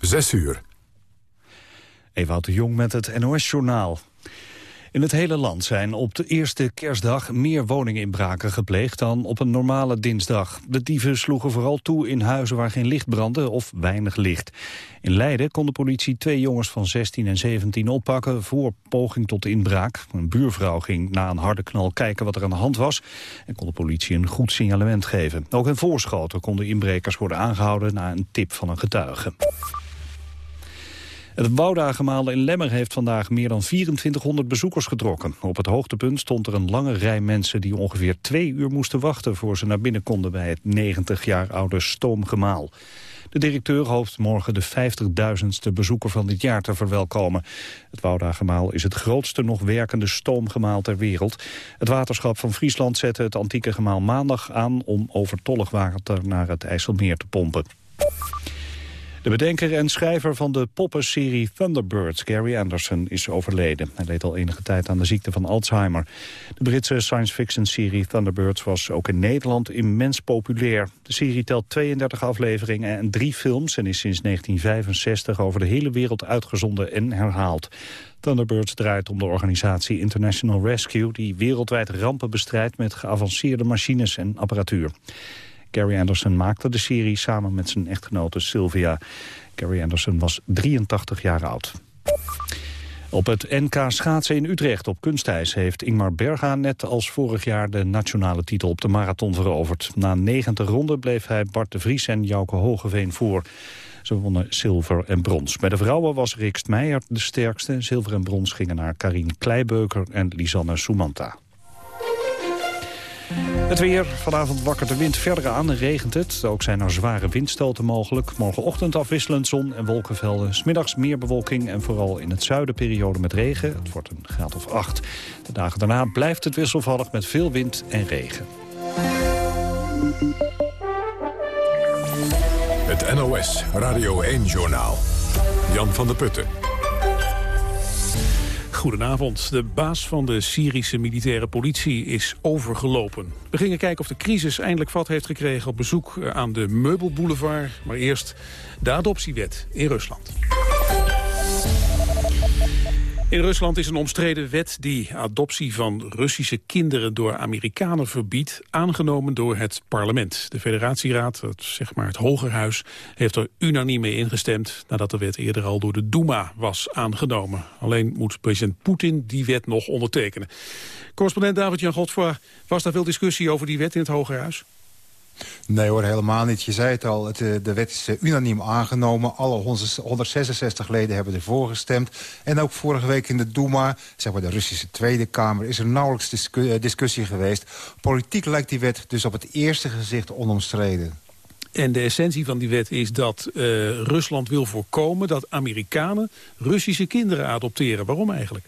6 uur. Ewout de Jong met het NOS-journaal. In het hele land zijn op de eerste kerstdag meer woninginbraken gepleegd dan op een normale dinsdag. De dieven sloegen vooral toe in huizen waar geen licht brandde of weinig licht. In Leiden kon de politie twee jongens van 16 en 17 oppakken voor poging tot inbraak. Een buurvrouw ging na een harde knal kijken wat er aan de hand was en kon de politie een goed signalement geven. Ook in Voorschoten konden inbrekers worden aangehouden na een tip van een getuige. Het Woudagemaal in Lemmer heeft vandaag meer dan 2400 bezoekers getrokken. Op het hoogtepunt stond er een lange rij mensen die ongeveer twee uur moesten wachten... voor ze naar binnen konden bij het 90 jaar oude stoomgemaal. De directeur hoopt morgen de 50.000ste bezoeker van dit jaar te verwelkomen. Het Woudagemaal is het grootste nog werkende stoomgemaal ter wereld. Het waterschap van Friesland zette het antieke gemaal maandag aan... om overtollig water naar het IJsselmeer te pompen. De bedenker en schrijver van de poppenserie Thunderbirds, Gary Anderson, is overleden. Hij leed al enige tijd aan de ziekte van Alzheimer. De Britse science-fiction-serie Thunderbirds was ook in Nederland immens populair. De serie telt 32 afleveringen en drie films... en is sinds 1965 over de hele wereld uitgezonden en herhaald. Thunderbirds draait om de organisatie International Rescue... die wereldwijd rampen bestrijdt met geavanceerde machines en apparatuur. Gary Anderson maakte de serie samen met zijn echtgenote Sylvia. Gary Anderson was 83 jaar oud. Op het NK schaatsen in Utrecht op kunstijs heeft Ingmar Berga net als vorig jaar de nationale titel op de marathon veroverd. Na 90 ronden bleef hij Bart de Vries en Jouke Hogeveen voor. Ze wonnen zilver en brons. Bij de vrouwen was Rikst Meijer de sterkste. Zilver en brons gingen naar Karin Kleibeuker en Lisanne Soumanta. Het weer. Vanavond wakkert de wind verder aan en regent het. Ook zijn er zware windstoten mogelijk. Morgenochtend afwisselend zon en wolkenvelden. Smiddags meer bewolking en vooral in het zuiden periode met regen. Het wordt een graad of acht. De dagen daarna blijft het wisselvallig met veel wind en regen. Het NOS Radio 1-journaal. Jan van der Putten. Goedenavond. De baas van de Syrische militaire politie is overgelopen. We gingen kijken of de crisis eindelijk vat heeft gekregen op bezoek aan de Meubelboulevard. Maar eerst de adoptiewet in Rusland. In Rusland is een omstreden wet die adoptie van Russische kinderen door Amerikanen verbiedt, aangenomen door het parlement. De federatieraad, het, zeg maar het Hogerhuis, heeft er unaniem mee ingestemd nadat de wet eerder al door de Duma was aangenomen. Alleen moet president Poetin die wet nog ondertekenen. Correspondent David-Jan Godfroy, was daar veel discussie over die wet in het Hogerhuis? Nee hoor, helemaal niet. Je zei het al, het, eh, de wet is eh, unaniem aangenomen. Alle 166 leden hebben ervoor gestemd. En ook vorige week in de Duma, zeg maar de Russische Tweede Kamer... is er nauwelijks eh, discussie geweest. Politiek lijkt die wet dus op het eerste gezicht onomstreden. En de essentie van die wet is dat Rusland wil voorkomen... dat Amerikanen Russische kinderen adopteren. Waarom eigenlijk?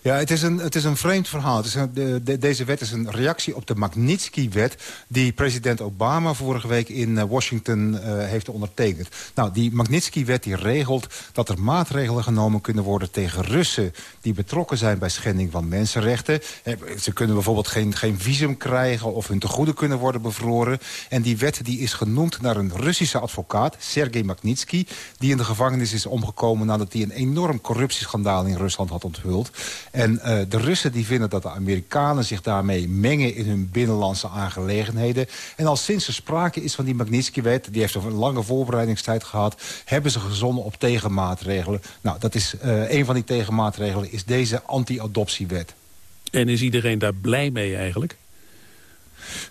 Ja, het is een, het is een vreemd verhaal. De, deze wet is een reactie op de Magnitsky-wet... die president Obama vorige week in eh, Washington uh, heeft ondertekend. Nou, die Magnitsky-wet die regelt dat er maatregelen genomen kunnen worden... tegen Russen die betrokken zijn bij schending van mensenrechten. Eh, ze kunnen bijvoorbeeld geen, geen visum krijgen... of hun tegoeden kunnen worden bevroren. En die wet die is genoemd naar een Russische advocaat, Sergei Magnitsky... die in de gevangenis is omgekomen nadat hij een enorm corruptieschandaal in Rusland had onthuld. En uh, de Russen die vinden dat de Amerikanen zich daarmee mengen in hun binnenlandse aangelegenheden. En al sinds er sprake is van die Magnitsky-wet, die heeft een lange voorbereidingstijd gehad, hebben ze gezonnen op tegenmaatregelen. Nou, dat is uh, een van die tegenmaatregelen is deze anti-adoptiewet. En is iedereen daar blij mee eigenlijk?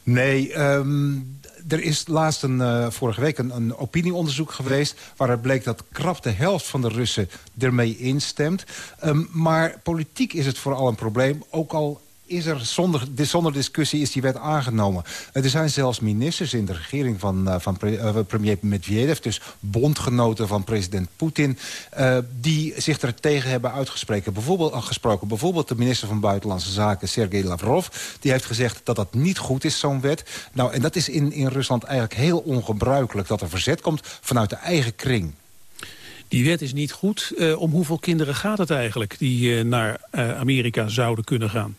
Nee, um, er is laatst een, uh, vorige week een, een, opinieonderzoek geweest... waaruit bleek dat krap de helft van de Russen ermee instemt. Um, maar politiek is het vooral een probleem. Ook al is er zonder, zonder discussie is die wet aangenomen. Er zijn zelfs ministers in de regering van, uh, van uh, premier Medvedev... dus bondgenoten van president Poetin... Die zich er tegen hebben uitgesproken. Bijvoorbeeld, gesproken. Bijvoorbeeld de minister van Buitenlandse Zaken, Sergei Lavrov... die heeft gezegd dat dat niet goed is, zo'n wet. Nou, en dat is in, in Rusland eigenlijk heel ongebruikelijk... dat er verzet komt vanuit de eigen kring. Die wet is niet goed. om hoeveel kinderen gaat het eigenlijk die naar Amerika zouden kunnen gaan?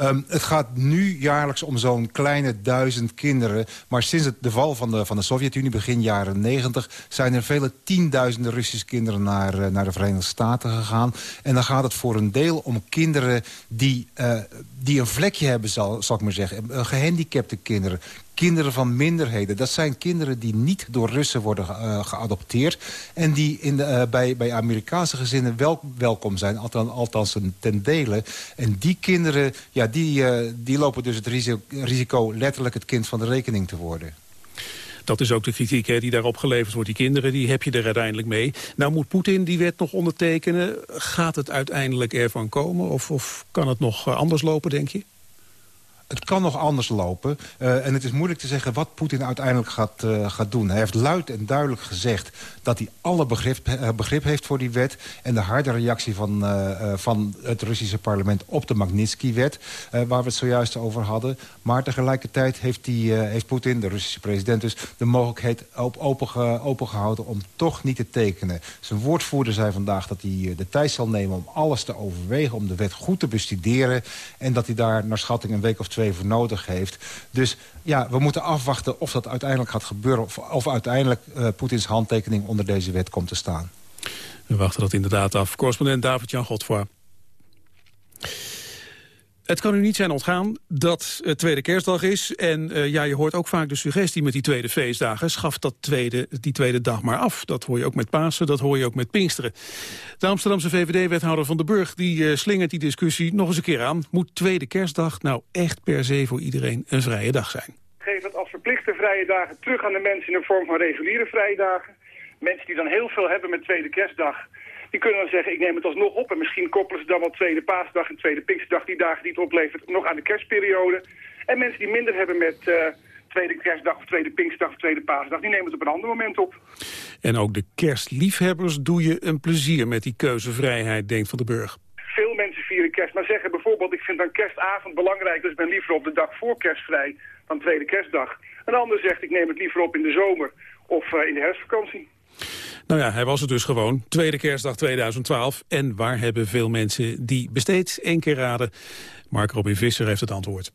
Um, het gaat nu jaarlijks om zo'n kleine duizend kinderen. Maar sinds het, de val van de, van de Sovjet-Unie, begin jaren negentig... zijn er vele tienduizenden Russische kinderen naar, uh, naar de Verenigde Staten gegaan. En dan gaat het voor een deel om kinderen die, uh, die een vlekje hebben, zal ik maar zeggen. Gehandicapte kinderen, kinderen van minderheden. Dat zijn kinderen die niet door Russen worden uh, geadopteerd... en die in de, uh, bij, bij Amerikaanse gezinnen wel welkom zijn, althans, althans ten dele. En die kinderen ja, die, uh, die lopen dus het risico, risico letterlijk het kind van de rekening te worden. Dat is ook de kritiek hè, die daarop geleverd wordt. Die kinderen die heb je er uiteindelijk mee. Nou moet Poetin die wet nog ondertekenen. Gaat het uiteindelijk ervan komen? Of, of kan het nog anders lopen, denk je? Het kan nog anders lopen. Uh, en het is moeilijk te zeggen wat Poetin uiteindelijk gaat, uh, gaat doen. Hij heeft luid en duidelijk gezegd dat hij alle begrip, uh, begrip heeft voor die wet. En de harde reactie van, van het Russische parlement op de Magnitsky-wet... waar we het zojuist over hadden. Maar tegelijkertijd heeft, die, heeft Poetin, de Russische president dus... de mogelijkheid op, open, opengehouden om toch niet te tekenen. Zijn woordvoerder zei vandaag dat hij de tijd zal nemen om alles te overwegen... om de wet goed te bestuderen. En dat hij daar naar schatting een week of twee voor nodig heeft. Dus ja, we moeten afwachten of dat uiteindelijk gaat gebeuren... of, of uiteindelijk uh, Poetins handtekening onder deze wet komt te staan. We wachten dat inderdaad af. Correspondent David-Jan Godfoy. Het kan u niet zijn ontgaan dat het tweede kerstdag is. En uh, ja, je hoort ook vaak de suggestie met die tweede feestdagen. Schaf dat tweede, die tweede dag maar af. Dat hoor je ook met Pasen, dat hoor je ook met Pinksteren. De Amsterdamse VVD-wethouder Van den Burg die uh, slingert die discussie nog eens een keer aan. Moet tweede kerstdag nou echt per se voor iedereen een vrije dag zijn? Geef het als verplichte vrije dagen terug aan de mensen in de vorm van reguliere vrije dagen. Mensen die dan heel veel hebben met tweede kerstdag die kunnen dan zeggen, ik neem het alsnog op. En misschien koppelen ze dan wel tweede paasdag en tweede pinksterdag, die dagen die het oplevert, nog aan de kerstperiode. En mensen die minder hebben met uh, tweede kerstdag of tweede pinksterdag of tweede paasdag, die nemen het op een ander moment op. En ook de kerstliefhebbers doe je een plezier met die keuzevrijheid, denkt Van de Burg. Veel mensen vieren kerst, maar zeggen bijvoorbeeld, ik vind dan kerstavond belangrijk, dus ik ben liever op de dag voor kerst vrij dan tweede kerstdag. Een ander zegt, ik neem het liever op in de zomer of uh, in de herfstvakantie. Nou ja, hij was het dus gewoon. Tweede kerstdag 2012. En waar hebben veel mensen die besteed één keer raden? Mark Robin Visser heeft het antwoord.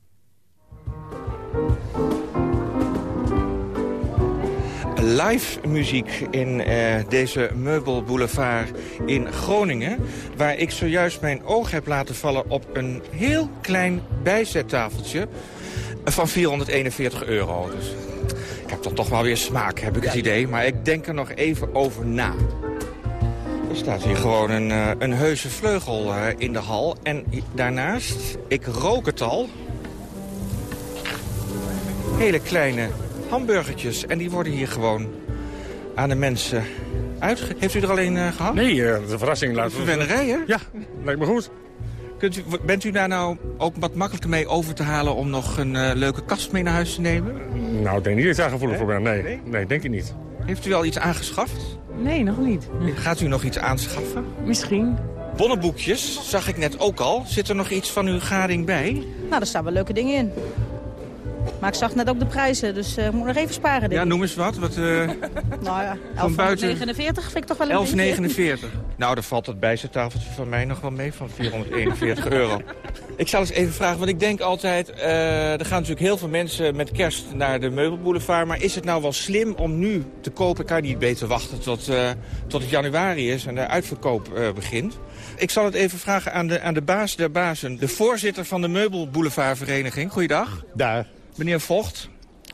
live muziek in uh, deze meubelboulevard in Groningen... waar ik zojuist mijn oog heb laten vallen op een heel klein bijzettafeltje van 441 euro. Dus heb toch toch wel weer smaak, heb ik het idee. Maar ik denk er nog even over na. Er staat hier gewoon een, uh, een heuse vleugel uh, in de hal. En daarnaast, ik rook het al... hele kleine hamburgertjes. En die worden hier gewoon aan de mensen uitge... Heeft u er alleen uh, gehad? Nee, uh, de verrassing laten we... Verwennerij, hè? Ja, lijkt me goed. Kunt u, bent u daar nou ook wat makkelijker mee over te halen... om nog een uh, leuke kast mee naar huis te nemen? Nou, ik denk niet dat ik daar gevoelig voor ben. Nee, nee? nee, denk ik niet. Heeft u al iets aangeschaft? Nee, nog niet. Gaat u nog iets aanschaffen? Misschien. Bonnenboekjes zag ik net ook al. Zit er nog iets van uw gading bij? Nou, er staan wel leuke dingen in. Maar ik zag net ook de prijzen, dus uh, ik moet nog even sparen. Denk ja, noem eens wat. wat uh, nou ja, 11,49 buiten... vind ik toch wel een 11,49. Nou, dan valt het bijzettafeltje van mij nog wel mee van 441 euro. Ik zal eens even vragen, want ik denk altijd... Uh, er gaan natuurlijk heel veel mensen met kerst naar de meubelboulevard... maar is het nou wel slim om nu te kopen? Kan je niet beter wachten tot, tot het januari is en de uitverkoop begint? Ik zal het even vragen aan de, aan de baas der bazen. De voorzitter van de meubelboulevardvereniging. Goeiedag. Daar. Meneer Vocht.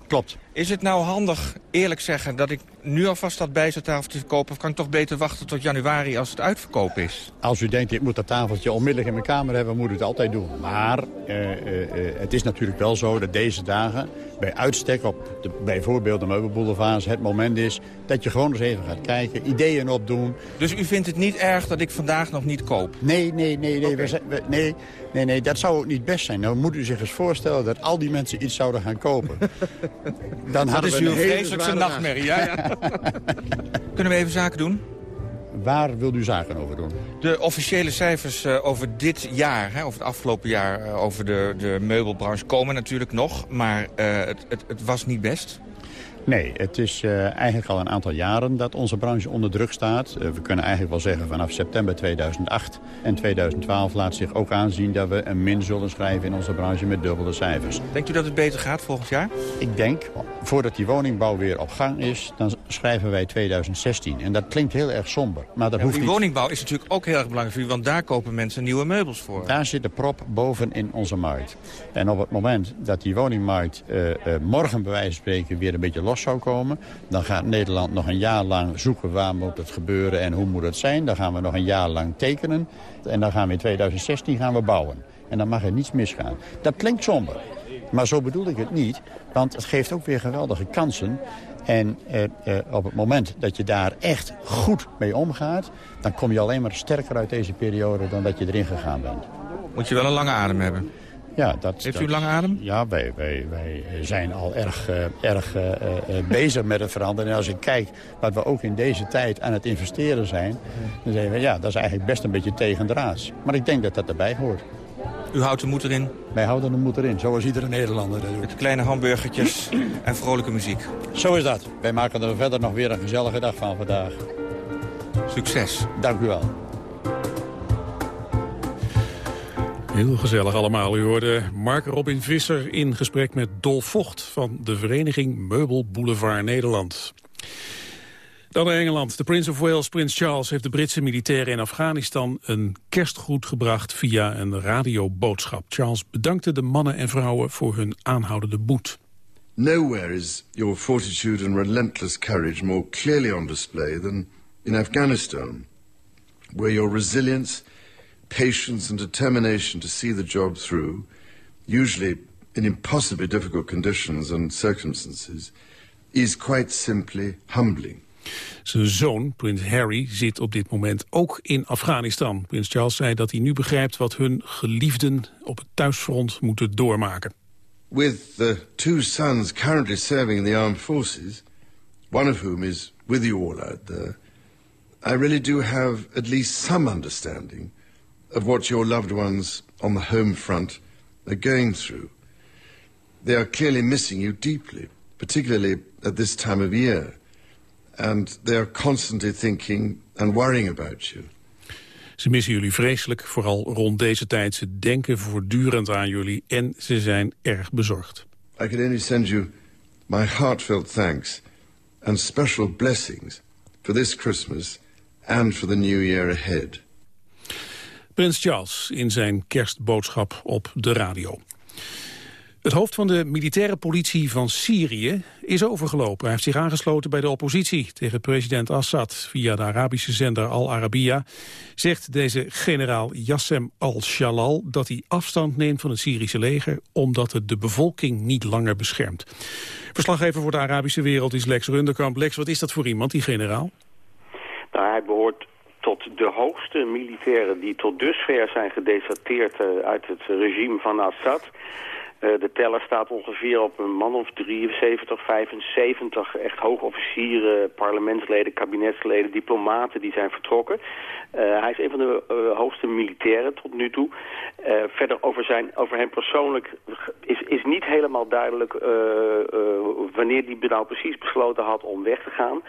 Klopt. Is het nou handig, eerlijk zeggen, dat ik nu alvast dat bijzettafeltje verkoop... of kan ik toch beter wachten tot januari als het uitverkoop is? Als u denkt, ik moet dat tafeltje onmiddellijk in mijn kamer hebben... moet u het altijd doen. Maar uh, uh, het is natuurlijk wel zo dat deze dagen bij uitstek op de, bijvoorbeeld de meubelboulevards het moment is... dat je gewoon eens even gaat kijken, ideeën opdoen. Dus u vindt het niet erg dat ik vandaag nog niet koop? Nee, nee, nee, nee, okay. we, we, nee, nee, nee, dat zou ook niet best zijn. Dan moet u zich eens voorstellen dat al die mensen iets zouden gaan kopen. Dan dat is uw vreselijkste nachtmerrie, ja, ja. Kunnen we even zaken doen? Waar wilt u zaken over doen? De officiële cijfers uh, over dit jaar, hè, over het afgelopen jaar... Uh, over de, de meubelbranche komen natuurlijk nog, maar uh, het, het, het was niet best. Nee, het is uh, eigenlijk al een aantal jaren dat onze branche onder druk staat. Uh, we kunnen eigenlijk wel zeggen vanaf september 2008 en 2012 laat zich ook aanzien dat we een min zullen schrijven in onze branche met dubbele cijfers. Denkt u dat het beter gaat volgend jaar? Ik denk, voordat die woningbouw weer op gang is, dan schrijven wij 2016. En dat klinkt heel erg somber. Maar dat ja, hoeft die niet. woningbouw is natuurlijk ook heel erg belangrijk voor u, want daar kopen mensen nieuwe meubels voor. Daar zit de prop boven in onze markt. En op het moment dat die woningmarkt uh, morgen bij wijze van spreken weer een beetje los zou komen... dan gaat Nederland nog een jaar lang zoeken waar moet het gebeuren en hoe moet het zijn. Dan gaan we nog een jaar lang tekenen. En dan gaan we in 2016 gaan we bouwen. En dan mag er niets misgaan. Dat klinkt somber. Maar zo bedoel ik het niet. Want het geeft ook weer geweldige kansen. En eh, eh, op het moment dat je daar echt goed mee omgaat... dan kom je alleen maar sterker uit deze periode dan dat je erin gegaan bent. Moet je wel een lange adem hebben. Ja, dat, Heeft u een lange adem? Ja, wij, wij, wij zijn al erg, uh, erg uh, uh, bezig met het veranderen. En als ik kijk wat we ook in deze tijd aan het investeren zijn... dan zeggen we, ja, dat is eigenlijk best een beetje tegendraads. Maar ik denk dat dat erbij hoort. U houdt de moed erin? Wij houden de moed erin, zoals iedere Nederlander dat doet. Met kleine hamburgertjes en vrolijke muziek. Zo is dat. Wij maken er verder nog weer een gezellige dag van vandaag. Succes. Dank u wel. Heel gezellig allemaal. U hoorde Mark Robin Visser in gesprek met Dol Vocht... van de vereniging Meubel Boulevard Nederland. Dan naar Engeland. De Prince of Wales, Prins Charles, heeft de Britse militairen in Afghanistan een kerstgroet gebracht via een radioboodschap. Charles bedankte de mannen en vrouwen voor hun aanhoudende moed. Nowhere is your fortitude and relentless courage more clearly on display than in Afghanistan, where your resilience, patience and determination to see the job through, usually in impossibly difficult conditions and circumstances, is quite simply humbling. Zijn zoon, prins Harry, zit op dit moment ook in Afghanistan. Prins Charles zei dat hij nu begrijpt wat hun geliefden op het thuisfront moeten doormaken. With the two sons currently serving in the armed forces, one of whom is with you all out there, I really do have at least some understanding of what your loved ones on the home front are going through. They are clearly missing you deeply, particularly at this time of year. And they are constantly thinking and worrying about you. Ze missen jullie vreselijk, vooral rond deze tijd. Ze denken voortdurend aan jullie en ze zijn erg bezorgd. I can only send you my heartfelt thanks and special blessings for this Christmas and for the new year ahead. Prins Charles in zijn kerstboodschap op de radio. Het hoofd van de militaire politie van Syrië is overgelopen. Hij heeft zich aangesloten bij de oppositie tegen president Assad. Via de Arabische zender Al Arabiya zegt deze generaal Yassem al-Shalal... dat hij afstand neemt van het Syrische leger... omdat het de bevolking niet langer beschermt. Verslaggever voor de Arabische wereld is Lex Runderkamp. Lex, wat is dat voor iemand, die generaal? Nou, hij behoort tot de hoogste militairen die tot dusver zijn gedeserteerd uit het regime van Assad... Uh, de teller staat ongeveer op een man of 73, 75 echt hoogofficieren, parlementsleden, kabinetsleden, diplomaten die zijn vertrokken. Uh, hij is een van de hoogste militairen tot nu toe. verder over, zijn, over hem persoonlijk is, is niet helemaal duidelijk wanneer hij nou precies besloten had om weg te gaan.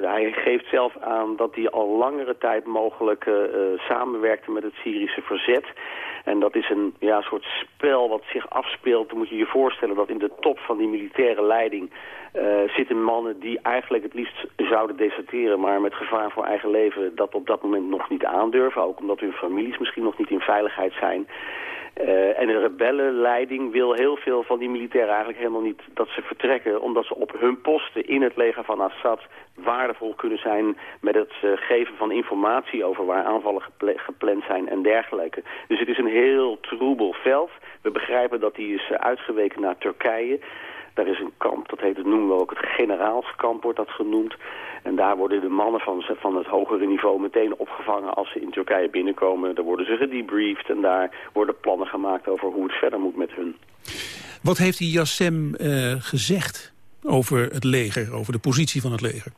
Hij geeft zelf aan dat hij al langere tijd mogelijk samenwerkte met het Syrische verzet. En dat is een ja, soort spel wat zich afspeelt. Dan moet je je voorstellen dat in de top van die militaire leiding... Zitten mannen die eigenlijk het liefst zouden deserteren... maar met gevaar voor eigen leven dat op dat moment nog niet aandurven. Ook omdat hun families misschien nog niet in veiligheid zijn. Uh, en de rebellenleiding wil heel veel van die militairen eigenlijk helemaal niet dat ze vertrekken. Omdat ze op hun posten in het leger van Assad waardevol kunnen zijn met het uh, geven van informatie over waar aanvallen gepland zijn en dergelijke. Dus het is een heel troebel veld. We begrijpen dat die is uitgeweken naar Turkije. Daar is een kamp, dat heet het noemen we ook het generaalskamp wordt dat genoemd. En daar worden de mannen van, van het hogere niveau meteen opgevangen als ze in Turkije binnenkomen. Daar worden ze gedebriefd en daar worden plannen gemaakt over hoe het verder moet met hun. Wat heeft die Yassem uh, gezegd over het leger, over de positie van het leger?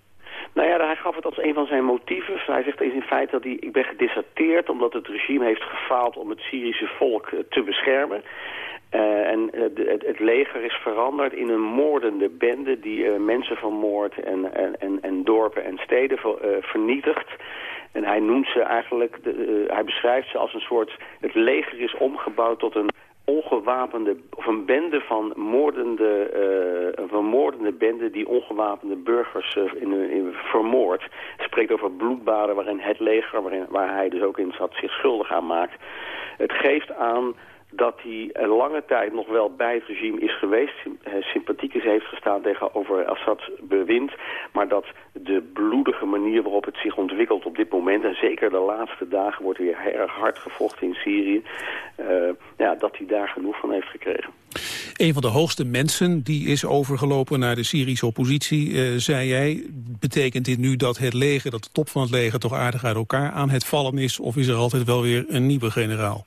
Nou ja, hij gaf het als een van zijn motieven. Hij zegt in feite dat hij, ik ben gedeserteerd omdat het regime heeft gefaald om het Syrische volk te beschermen. En het, het, leger is veranderd in een moordende bende die mensen vermoordt en, en, en, en, dorpen en steden vernietigt. En hij noemt ze eigenlijk, de, hij beschrijft ze als een soort, het leger is omgebouwd tot een ongewapende, of een bende van moordende, uh, van moordende bende die ongewapende burgers uh, in, in, vermoordt. Hij spreekt over bloedbaden waarin het leger, waarin, waar hij dus ook in zat, zich schuldig aan maakt. Het geeft aan dat hij lange tijd nog wel bij het regime is geweest, eh, sympathiek is heeft gestaan tegenover Assads bewind, maar dat de bloedige manier waarop het zich ontwikkelt op dit moment, en zeker de laatste dagen wordt weer erg hard gevochten in Syrië, uh, ja, dat hij daar genoeg van heeft gekregen. Een van de hoogste mensen die is overgelopen naar de Syrische oppositie, uh, zei jij. Betekent dit nu dat het leger, dat de top van het leger toch aardig uit elkaar aan het vallen is? Of is er altijd wel weer een nieuwe generaal?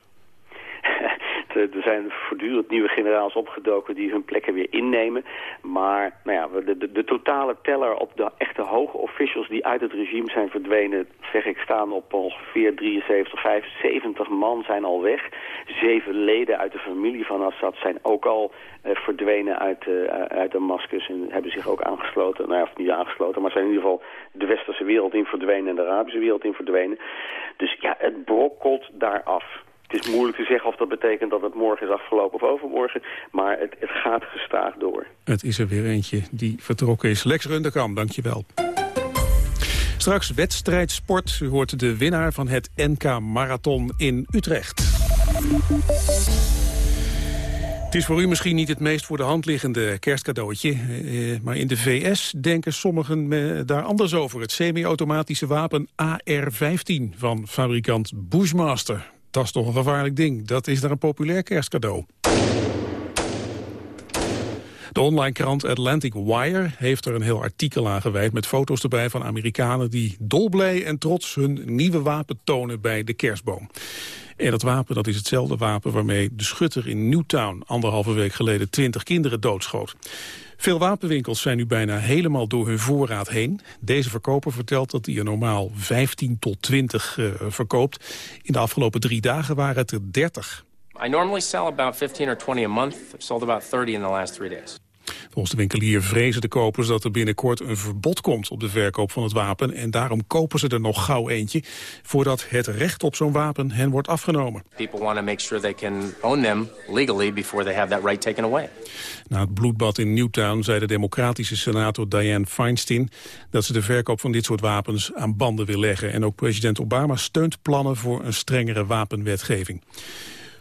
Er zijn voortdurend nieuwe generaals opgedoken die hun plekken weer innemen. Maar nou ja, de, de, totale teller op de echte hoge officials die uit het regime zijn verdwenen, zeg ik, staan op ongeveer 73, 75 man zijn al weg. Zeven leden uit de familie van Assad zijn ook al uh, verdwenen uit, uh, uit Damascus en hebben zich ook aangesloten. Nou ja, of niet aangesloten, maar zijn in ieder geval de westerse wereld in verdwenen en de Arabische wereld in verdwenen. Dus ja, het brokkelt daar af. Het is moeilijk te zeggen of dat betekent dat het morgen is afgelopen of overmorgen. Maar het, gaat gestaag door. Het is er weer eentje die vertrokken is. Lex Runderkamp, dankjewel. Straks wedstrijdsport. U hoort de winnaar van het NK Marathon in Utrecht. Het is voor u misschien niet het meest voor de hand liggende kerstcadeautje. Eh, maar in de VS denken sommigen daar anders over. Het semi-automatische wapen AR-15 van fabrikant Bushmaster. Dat is toch een gevaarlijk ding. Dat is daar een populair kerstcadeau. De online krant Atlantic Wire heeft er een heel artikel aan gewijd... met foto's erbij van Amerikanen die dolblij en trots hun nieuwe wapen tonen bij de kerstboom. En dat wapen dat is hetzelfde wapen waarmee de schutter in Newtown... anderhalve week geleden twintig kinderen doodschoot. Veel wapenwinkels zijn nu bijna helemaal door hun voorraad heen. Deze verkoper vertelt dat hij er normaal 15 tot 20 uh, verkoopt. In de afgelopen drie dagen waren het er 30. I normally sell about 15 or 20 a month. I've sold about 30 in the last three days. Volgens de winkelier vrezen de kopers dat er binnenkort een verbod komt op de verkoop van het wapen. En daarom kopen ze er nog gauw eentje voordat het recht op zo'n wapen hen wordt afgenomen. People want to make sure they can own them legally before they have that right taken away. Na het bloedbad in Newtown zei de democratische senator Dianne Feinstein dat ze de verkoop van dit soort wapens aan banden wil leggen. En ook president Obama steunt plannen voor een strengere wapenwetgeving.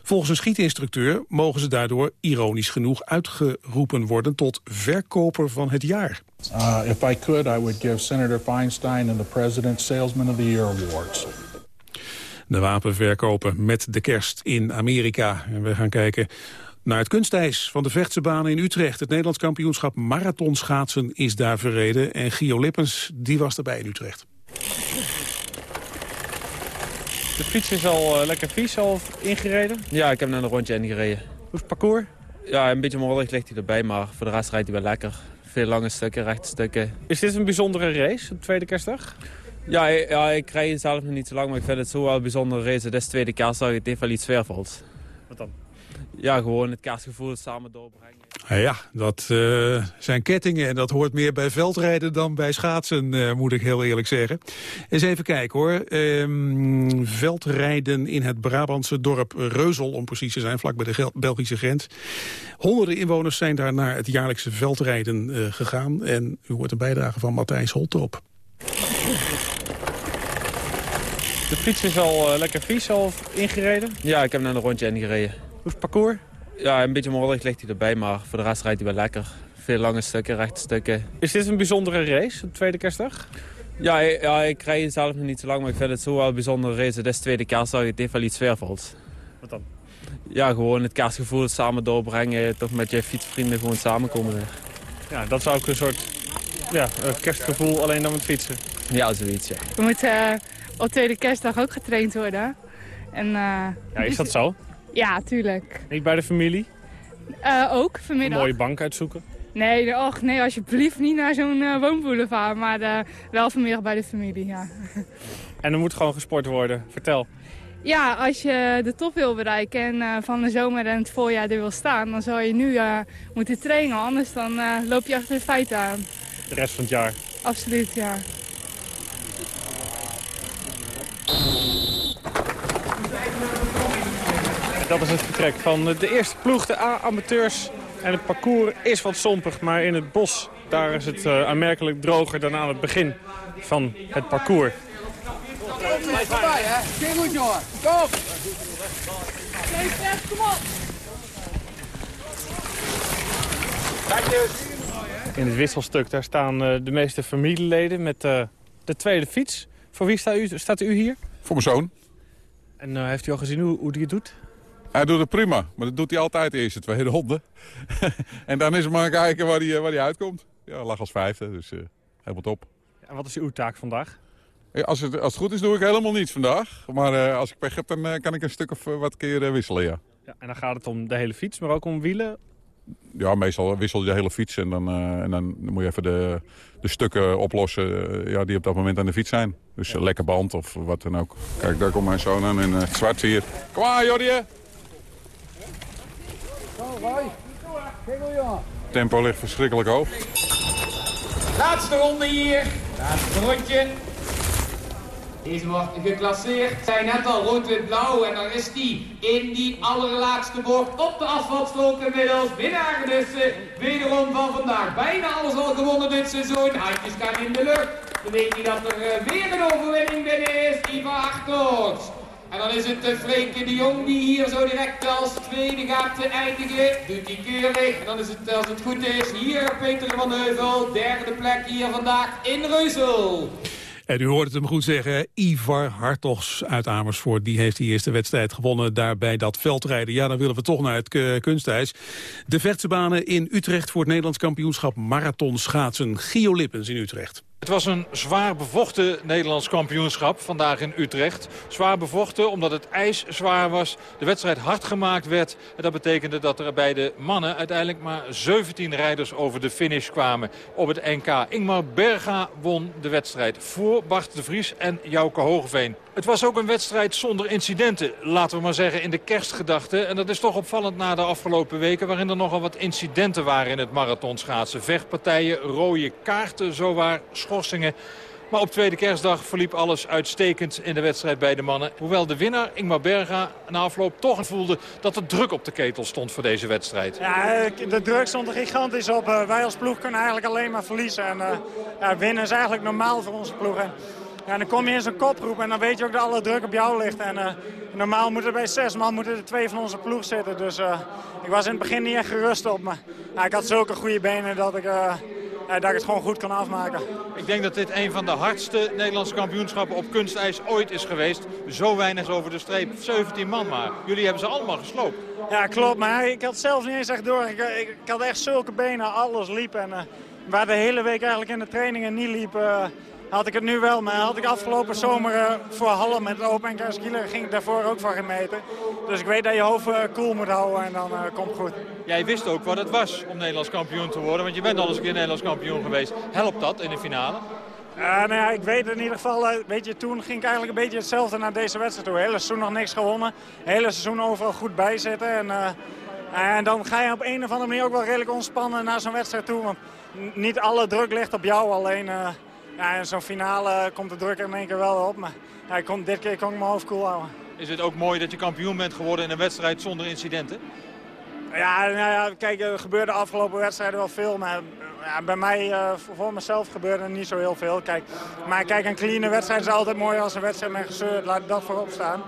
Volgens een schietinstructeur mogen ze daardoor ironisch genoeg uitgeroepen worden tot verkoper van het jaar. Uh, if I could, I would give Senator Feinstein and the President Salesman of the Year awards. De wapenverkoper met de kerst in Amerika. En we gaan kijken naar het kunstijs van de Vechtse in Utrecht. Het Nederlands kampioenschap marathonschaatsen is daar verreden. En Gio Lippens, die was erbij in Utrecht. De fiets is al uh, lekker vies, al ingereden? Ja, ik heb net een rondje ingereden. Hoe is het parcours? Ja, een beetje mollig ligt hij erbij, maar voor de rest rijdt hij wel lekker. Veel lange stukken, rechte stukken. Is dit een bijzondere race, op tweede kerstdag? Ja, ja, ik rij zelf nog niet zo lang, maar ik vind het zo wel een bijzondere race. Het is tweede kerstdag, het heeft wel iets sfeervols. Wat dan? Ja, gewoon het kerstgevoel samen doorbrengen. Ja, dat uh, zijn kettingen en dat hoort meer bij veldrijden dan bij schaatsen, uh, moet ik heel eerlijk zeggen. Eens even kijken hoor. Um, veldrijden in het Brabantse dorp Reuzel, om precies te zijn, vlak bij de Belgische grens. Honderden inwoners zijn daar naar het jaarlijkse veldrijden uh, gegaan. En u hoort een bijdrage van Matthijs Holtrop. De fiets is al lekker vies, al ingereden? Ja, ik heb net een rondje ingereden. Hoe is het parcours? Ja, een beetje mollig ligt hij erbij, maar voor de rest rijdt hij wel lekker. Veel lange stukken, rechte stukken. Is dit een bijzondere race, op tweede kerstdag? Ja, ja, ik rij zelf nog niet zo lang, maar ik vind het zo wel een bijzondere race. Het is tweede kerstdag, het heeft wel iets sfeervols. Wat dan? Ja, gewoon het kerstgevoel samen doorbrengen, toch met je fietsvrienden gewoon samenkomen. Ja, dat zou ook een soort ja, kerstgevoel alleen dan met fietsen. Ja, zoiets, ja. We moeten uh, op tweede kerstdag ook getraind worden. En, uh, ja, is dat zo? Ja, tuurlijk. Niet bij de familie? Uh, ook, vanmiddag. Een mooie bank uitzoeken? Nee, och, nee alsjeblieft niet naar zo'n uh, woonboulevard, maar uh, wel vanmiddag bij de familie, ja. En er moet gewoon gesport worden, vertel. Ja, als je de top wil bereiken en uh, van de zomer en het voorjaar er wil staan... dan zou je nu moeten trainen, anders dan loop je achter de feiten aan. De rest van het jaar? Absoluut, ja. Dat is het vertrek van de eerste ploeg, de A-amateurs. En het parcours is wat sompig, maar in het bos daar is het uh, aanmerkelijk droger dan aan het begin van het parcours. Geen goed, jongen. Kom! Kom op! In het wisselstuk daar staan uh, de meeste familieleden met uh, de tweede fiets. Voor wie staat u, staat u hier? Voor mijn zoon. En heeft u al gezien hoe, hoe die het doet? Hij doet het prima, maar dat doet hij altijd de eerste twee ronden. en dan is het maar kijken waar hij, waar hij uitkomt. Ja, lag als vijfde, dus uh, helemaal top. En wat is uw taak vandaag? Als, het, als het goed is doe ik helemaal niets vandaag. Maar uh, als ik pech heb, dan uh, kan ik een stuk of wat keer wisselen, ja. ja. En dan gaat het om de hele fiets, maar ook om wielen? Ja, meestal wissel je de hele fiets en dan, en dan moet je even de, de stukken oplossen ja, die op dat moment aan de fiets zijn. Dus ja. lekker band of wat dan ook. Kijk, daar komt mijn zoon aan in het zwart hier. Kom aan, Jordi! Tempo ligt verschrikkelijk hoog. Laatste ronde hier. Laatste rondje. Deze wordt geclasseerd. Zijn net al rood-wit-blauw. En dan is die in die allerlaatste bocht op de asfaltstrook inmiddels. Winnaar dus wederom van vandaag. Bijna alles al gewonnen dit seizoen. Handjes kan in de lucht. Dan weet hij dat er weer een overwinning binnen is. Ivar Achterhoofd. En dan is het uh, Freke de Jong die hier zo direct als tweede gaat uh, eindigen. Doet hij keurig. En dan is het, als het goed is, hier Peter van Heuvel. Derde plek hier vandaag in Reusel. En u hoort het hem goed zeggen, Ivar Hartogs uit Amersfoort. Die heeft die eerste wedstrijd gewonnen daar bij dat veldrijden. Ja, dan willen we toch naar het uh, kunstijs. De vechtsebanen in Utrecht voor het Nederlands kampioenschap marathon schaatsen. Gio Lippens in Utrecht. Het was een zwaar bevochten Nederlands kampioenschap vandaag in Utrecht. Zwaar bevochten omdat het ijs zwaar was, de wedstrijd hard gemaakt werd. En dat betekende dat er bij de mannen uiteindelijk maar 17 rijders over de finish kwamen op het NK. Ingmar Berga won de wedstrijd voor Bart de Vries en Jouke Hogeveen. Het was ook een wedstrijd zonder incidenten, laten we maar zeggen, in de kerstgedachte. En dat is toch opvallend na de afgelopen weken... waarin er nogal wat incidenten waren in het marathonschaatsen. Vechtpartijen, rode kaarten, zowaar schorsingen. Maar op tweede kerstdag verliep alles uitstekend in de wedstrijd bij de mannen. Hoewel de winnaar, Ingmar Berga, na afloop toch voelde dat er druk op de ketel stond voor deze wedstrijd. Ja, de druk stond er gigantisch op. Wij als ploeg kunnen eigenlijk alleen maar verliezen. En uh, ja, winnen is eigenlijk normaal voor onze ploeg. En ja, dan kom je in zo'n koproep en dan weet je ook dat alle druk op jou ligt. En uh, normaal moeten er bij zes man moeten er twee van onze ploeg zitten. Dus uh, ik was in het begin niet echt gerust op. Maar ja, ik had zulke goede benen dat ik, uh, dat ik het gewoon goed kon afmaken. Ik denk dat dit een van de hardste Nederlandse kampioenschappen op kunstijs ooit is geweest. Zo weinig over de streep. 17 man maar. Jullie hebben ze allemaal gesloopt. Ja, klopt. Maar ik had zelfs niet eens echt door. Ik, ik, ik had echt zulke benen. Alles liep. En waar de hele week eigenlijk in de trainingen niet liep had ik het nu wel. Maar had ik afgelopen zomer uh, voor Halle met de Open NK Skieler ging ik daarvoor ook voor gemeten. Dus ik weet dat je hoofd uh, koel moet houden en dan uh, komt het goed. Jij wist ook wat het was om Nederlands kampioen te worden. Want je bent al eens een keer Nederlands kampioen geweest. Helpt dat in de finale? nou ja, ik weet in ieder geval, weet je, toen ging ik eigenlijk een beetje hetzelfde naar deze wedstrijd toe. Hele seizoen nog niks gewonnen. Hele seizoen overal goed bijzitten. En, en dan ga je op een of andere manier ook wel redelijk ontspannen naar zo'n wedstrijd toe. Want niet alle druk ligt op jou, alleen... Ja, in zo'n finale komt de druk in één keer wel op. Maar ja, ik kon, dit keer kon ik mijn hoofd koel houden. Is het ook mooi dat je kampioen bent geworden in een wedstrijd zonder incidenten? Ja, nou ja kijk, er gebeurde afgelopen wedstrijden wel veel. Maar ja, bij mij, uh, voor mezelf, gebeurde er niet zo heel veel. Kijk, maar kijk, een clean wedstrijd is altijd mooi als een wedstrijd met gezeurd. Laat dat voorop staan.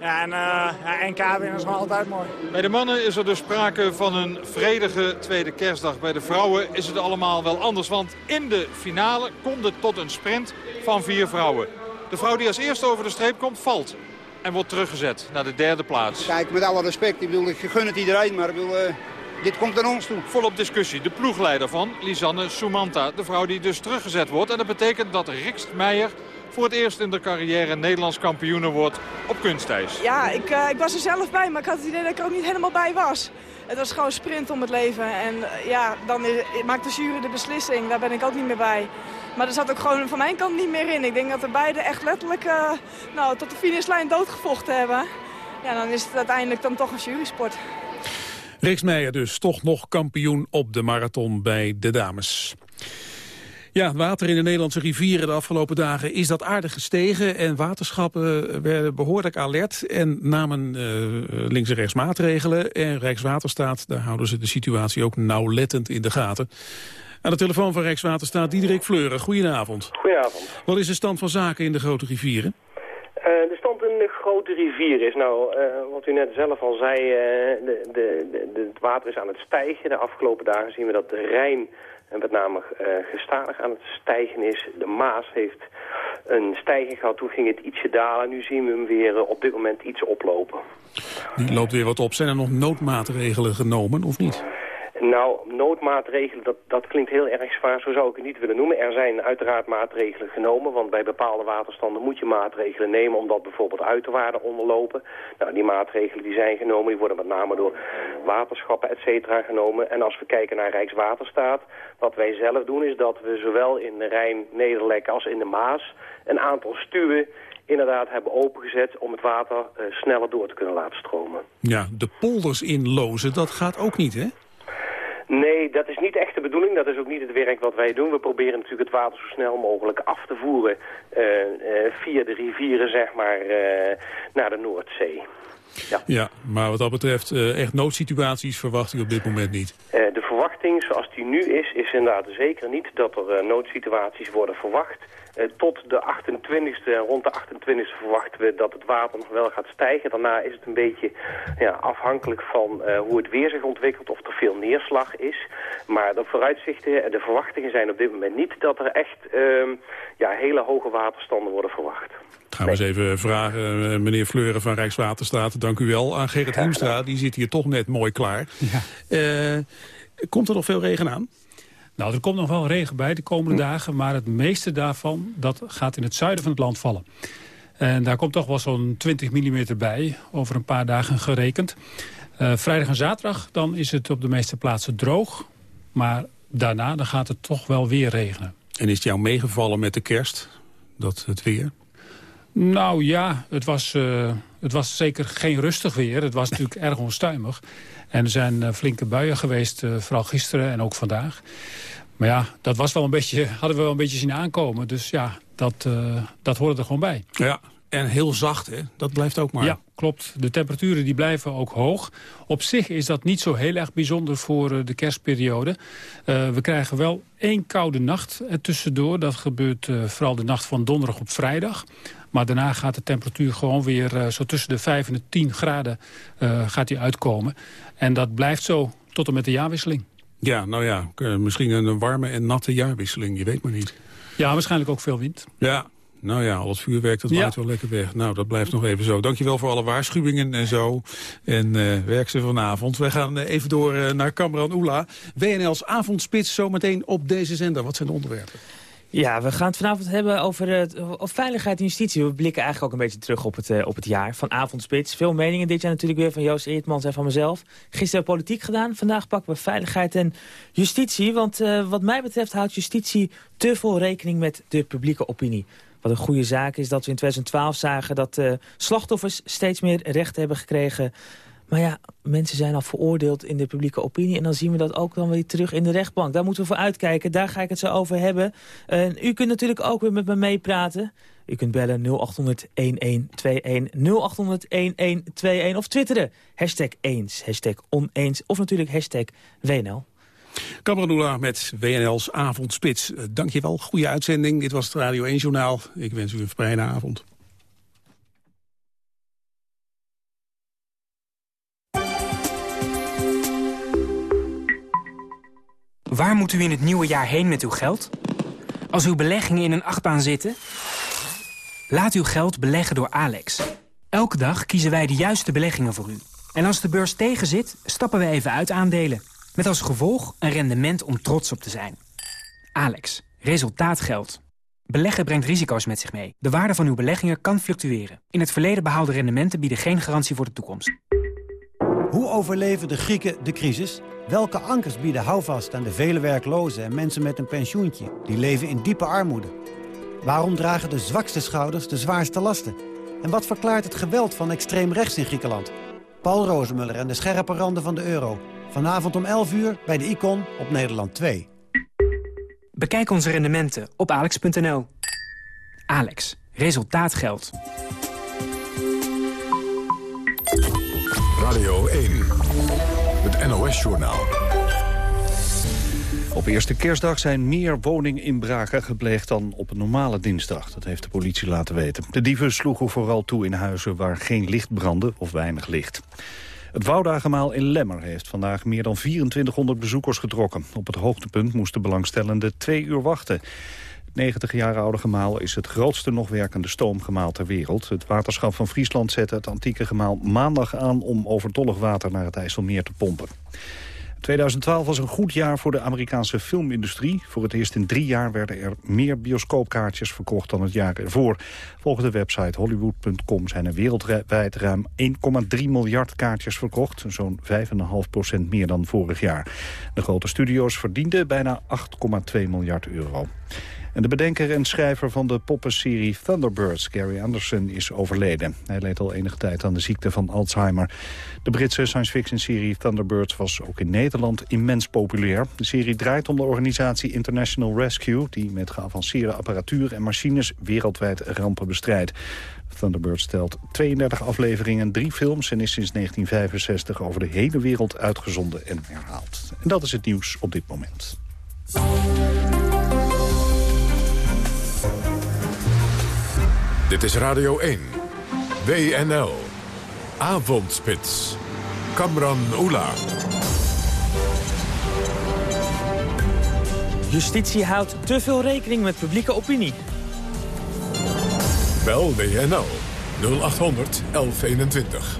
Ja, en uh, ja, NK winnen is nog altijd mooi. Bij de mannen is er dus sprake van een vredige tweede kerstdag. Bij de vrouwen is het allemaal wel anders. Want in de finale komt het tot een sprint van vier vrouwen. De vrouw die als eerste over de streep komt, valt. En wordt teruggezet naar de derde plaats. Kijk, met alle respect. Ik, bedoel, ik gun het iedereen, maar ik bedoel, uh, dit komt aan ons toe. Volop discussie. De ploegleider van, Lisanne Soumanta. De vrouw die dus teruggezet wordt. En dat betekent dat Rikst Meijer voor het eerst in de carrière Nederlands kampioen wordt op kunstijs. Ja, ik, uh, ik was er zelf bij, maar ik had het idee dat ik er ook niet helemaal bij was. Het was gewoon sprint om het leven. En eh, ja, dan is, maakt de jury de beslissing. Daar ben ik ook niet meer bij. Maar er zat ook gewoon van mijn kant niet meer in. Ik denk dat de beide echt letterlijk uh, nou, tot de finishlijn doodgevochten hebben. Ja, dan is het uiteindelijk dan toch een jurysport. Riks Meijer dus toch nog kampioen op de marathon bij de dames. Ja, water in de Nederlandse rivieren de afgelopen dagen is dat aardig gestegen. En waterschappen werden behoorlijk alert en namen uh, links en rechts maatregelen. En Rijkswaterstaat, daar houden ze de situatie ook nauwlettend in de gaten. Aan de telefoon van Rijkswaterstaat Diederik Fleuren. Goedenavond. Goedenavond. Wat is de stand van zaken in de grote rivieren? Uh, de stand in de grote rivier is nou, uh, wat u net zelf al zei, de, de, de, het water is aan het stijgen. De afgelopen dagen zien we dat de Rijn en met name uh, gestadig aan het stijgen is. De Maas heeft een stijging gehad, toen ging het ietsje dalen. Nu zien we hem weer uh, op dit moment iets oplopen. Die loopt weer wat op. Zijn er nog noodmaatregelen genomen of niet? Nou, noodmaatregelen, dat, dat klinkt heel erg zwaar, zo zou ik het niet willen noemen. Er zijn uiteraard maatregelen genomen, want bij bepaalde waterstanden moet je maatregelen nemen omdat bijvoorbeeld uiterwaarden onderlopen. Nou, die maatregelen die zijn genomen, die worden met name door waterschappen et cetera genomen. En als we kijken naar Rijkswaterstaat, wat wij zelf doen is dat we zowel in de Rijn, Nederlek als in de Maas een aantal stuwen inderdaad hebben opengezet om het water uh, sneller door te kunnen laten stromen. Ja, de polders inlozen, dat gaat ook niet, hè? Nee, dat is niet echt de bedoeling. Dat is ook niet het werk wat wij doen. We proberen natuurlijk het water zo snel mogelijk af te voeren uh, uh, via de rivieren, zeg maar, uh, naar de Noordzee. Ja. ja, maar wat dat betreft, echt noodsituaties verwacht u op dit moment niet? de verwachting zoals die nu is, is inderdaad zeker niet dat er noodsituaties worden verwacht. Uh, tot de 28e, rond de 28e verwachten we dat het water nog wel gaat stijgen. Daarna is het een beetje ja, afhankelijk van uh, hoe het weer zich ontwikkelt, of er veel neerslag is. Maar de vooruitzichten en de verwachtingen zijn op dit moment niet dat er echt uh, ja, hele hoge waterstanden worden verwacht. Gaan we eens even vragen, meneer Fleuren van Rijkswaterstaat. Dank u wel aan Gerrit Hiemstra, die zit hier toch net mooi klaar. Ja. komt er nog veel regen aan? Nou, er komt nog wel regen bij de komende dagen, maar het meeste daarvan dat gaat in het zuiden van het land vallen. En daar komt toch wel zo'n 20 mm bij, over een paar dagen gerekend. Uh, vrijdag en zaterdag dan is het op de meeste plaatsen droog, maar daarna dan gaat het toch wel weer regenen. En is het jou meegevallen met de kerst, dat het weer? Nou ja, het was, uh, het was zeker geen rustig weer. Het was natuurlijk erg onstuimig. En er zijn uh, flinke buien geweest, uh, vooral gisteren en ook vandaag. Maar ja, dat was wel een beetje, hadden we wel een beetje zien aankomen. Dus ja, dat, uh, dat hoorde er gewoon bij. Ja, en heel zacht, hè? Dat blijft ook maar. Ja, klopt. De temperaturen die blijven ook hoog. Op zich is dat niet zo heel erg bijzonder voor uh, de kerstperiode. Uh, we krijgen wel één koude nacht tussendoor. Dat gebeurt uh, vooral de nacht van donderdag op vrijdag. Maar daarna gaat de temperatuur gewoon weer uh, zo tussen de 5 en de 10 graden uh, gaat die uitkomen. En dat blijft zo tot en met de jaarwisseling. Ja, nou ja, misschien een warme en natte jaarwisseling, je weet maar niet. Ja, waarschijnlijk ook veel wind. Ja, nou ja, al het vuurwerk, dat waait ja. wel lekker weg. Nou, dat blijft nog even zo. Dankjewel voor alle waarschuwingen en zo. En uh, werk ze vanavond. Wij gaan uh, even door uh, naar Kamran Oela. WNL's avondspits zometeen op deze zender. Wat zijn de onderwerpen? Ja, we gaan het vanavond hebben over, het, over veiligheid en justitie. We blikken eigenlijk ook een beetje terug op het, uh, op het jaar van avondspits. Veel meningen dit jaar natuurlijk weer van Joost Eertmans en van mezelf. Gisteren politiek gedaan, vandaag pakken we veiligheid en justitie. Want uh, wat mij betreft houdt justitie te veel rekening met de publieke opinie. Wat een goede zaak is dat we in 2012 zagen dat uh, slachtoffers steeds meer recht hebben gekregen... Maar ja, mensen zijn al veroordeeld in de publieke opinie... en dan zien we dat ook dan weer terug in de rechtbank. Daar moeten we voor uitkijken, daar ga ik het zo over hebben. Uh, u kunt natuurlijk ook weer met me meepraten. U kunt bellen 0800-1121, 0800-1121 of twitteren. Hashtag eens, hashtag oneens of natuurlijk hashtag WNL. Kamranula met WNL's Avondspits. Uh, Dankjewel, goede uitzending. Dit was het Radio 1 Journaal. Ik wens u een fijne avond. Waar moet u in het nieuwe jaar heen met uw geld? Als uw beleggingen in een achtbaan zitten? Laat uw geld beleggen door Alex. Elke dag kiezen wij de juiste beleggingen voor u. En als de beurs tegenzit, stappen we even uit aandelen. Met als gevolg een rendement om trots op te zijn. Alex, resultaat geldt. Beleggen brengt risico's met zich mee. De waarde van uw beleggingen kan fluctueren. In het verleden behaalde rendementen bieden geen garantie voor de toekomst. Hoe overleven de Grieken de crisis? Welke ankers bieden houvast aan de vele werklozen en mensen met een pensioentje... die leven in diepe armoede? Waarom dragen de zwakste schouders de zwaarste lasten? En wat verklaart het geweld van extreem rechts in Griekenland? Paul Rozemuller en de scherpe randen van de euro. Vanavond om 11 uur bij de Icon op Nederland 2. Bekijk onze rendementen op alex.nl. Alex, resultaat geldt. Radio 1, het NOS-journaal. Op eerste kerstdag zijn meer woninginbraken gepleegd dan op een normale dinsdag. Dat heeft de politie laten weten. De dieven sloegen vooral toe in huizen waar geen licht brandde of weinig licht. Het Woudagemaal in Lemmer heeft vandaag meer dan 2400 bezoekers getrokken. Op het hoogtepunt moesten belangstellenden twee uur wachten. 90 jaar oude gemaal is het grootste nog werkende stoomgemaal ter wereld. Het waterschap van Friesland zette het antieke gemaal maandag aan... om overtollig water naar het IJsselmeer te pompen. 2012 was een goed jaar voor de Amerikaanse filmindustrie. Voor het eerst in drie jaar werden er meer bioscoopkaartjes verkocht dan het jaar ervoor. Volgens de website hollywood.com zijn er wereldwijd ruim 1,3 miljard kaartjes verkocht. Zo'n 5,5% meer dan vorig jaar. De grote studio's verdienden bijna 8,2 miljard euro. En de bedenker en schrijver van de poppenserie Thunderbirds, Gary Anderson, is overleden. Hij leed al enige tijd aan de ziekte van Alzheimer. De Britse science fiction serie Thunderbirds was ook in Nederland immens populair. De serie draait om de organisatie International Rescue... die met geavanceerde apparatuur en machines wereldwijd rampen bestrijdt. Thunderbirds stelt 32 afleveringen, drie films... en is sinds 1965 over de hele wereld uitgezonden en herhaald. En dat is het nieuws op dit moment. Dit is Radio 1. WNL. Avondspits. Kamran Oela. Justitie houdt te veel rekening met publieke opinie. Bel WNL 0800 1121.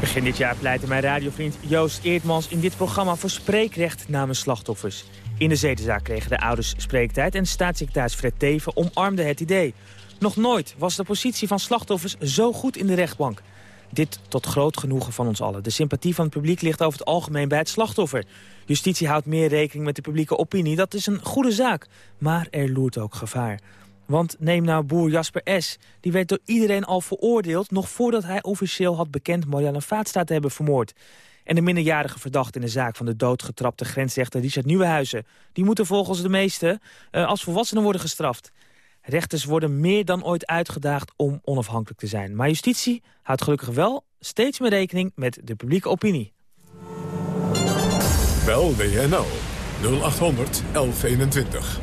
Begin dit jaar pleitte mijn radiovriend Joost Eertmans in dit programma voor spreekrecht namens slachtoffers. In de zedenzaak kregen de ouders spreektijd en staatssecretaris Fred Teven omarmde het idee. Nog nooit was de positie van slachtoffers zo goed in de rechtbank. Dit tot groot genoegen van ons allen. De sympathie van het publiek ligt over het algemeen bij het slachtoffer. Justitie houdt meer rekening met de publieke opinie. Dat is een goede zaak. Maar er loert ook gevaar. Want neem nou boer Jasper S. Die werd door iedereen al veroordeeld... nog voordat hij officieel had bekend Marianne Vaatsta te hebben vermoord. En de minderjarige verdachte in de zaak van de doodgetrapte grensrechter Richard Nieuwenhuizen... die moeten volgens de meesten uh, als volwassenen worden gestraft. Rechters worden meer dan ooit uitgedaagd om onafhankelijk te zijn. Maar justitie houdt gelukkig wel steeds meer rekening met de publieke opinie. Bel WNL 0800 1121.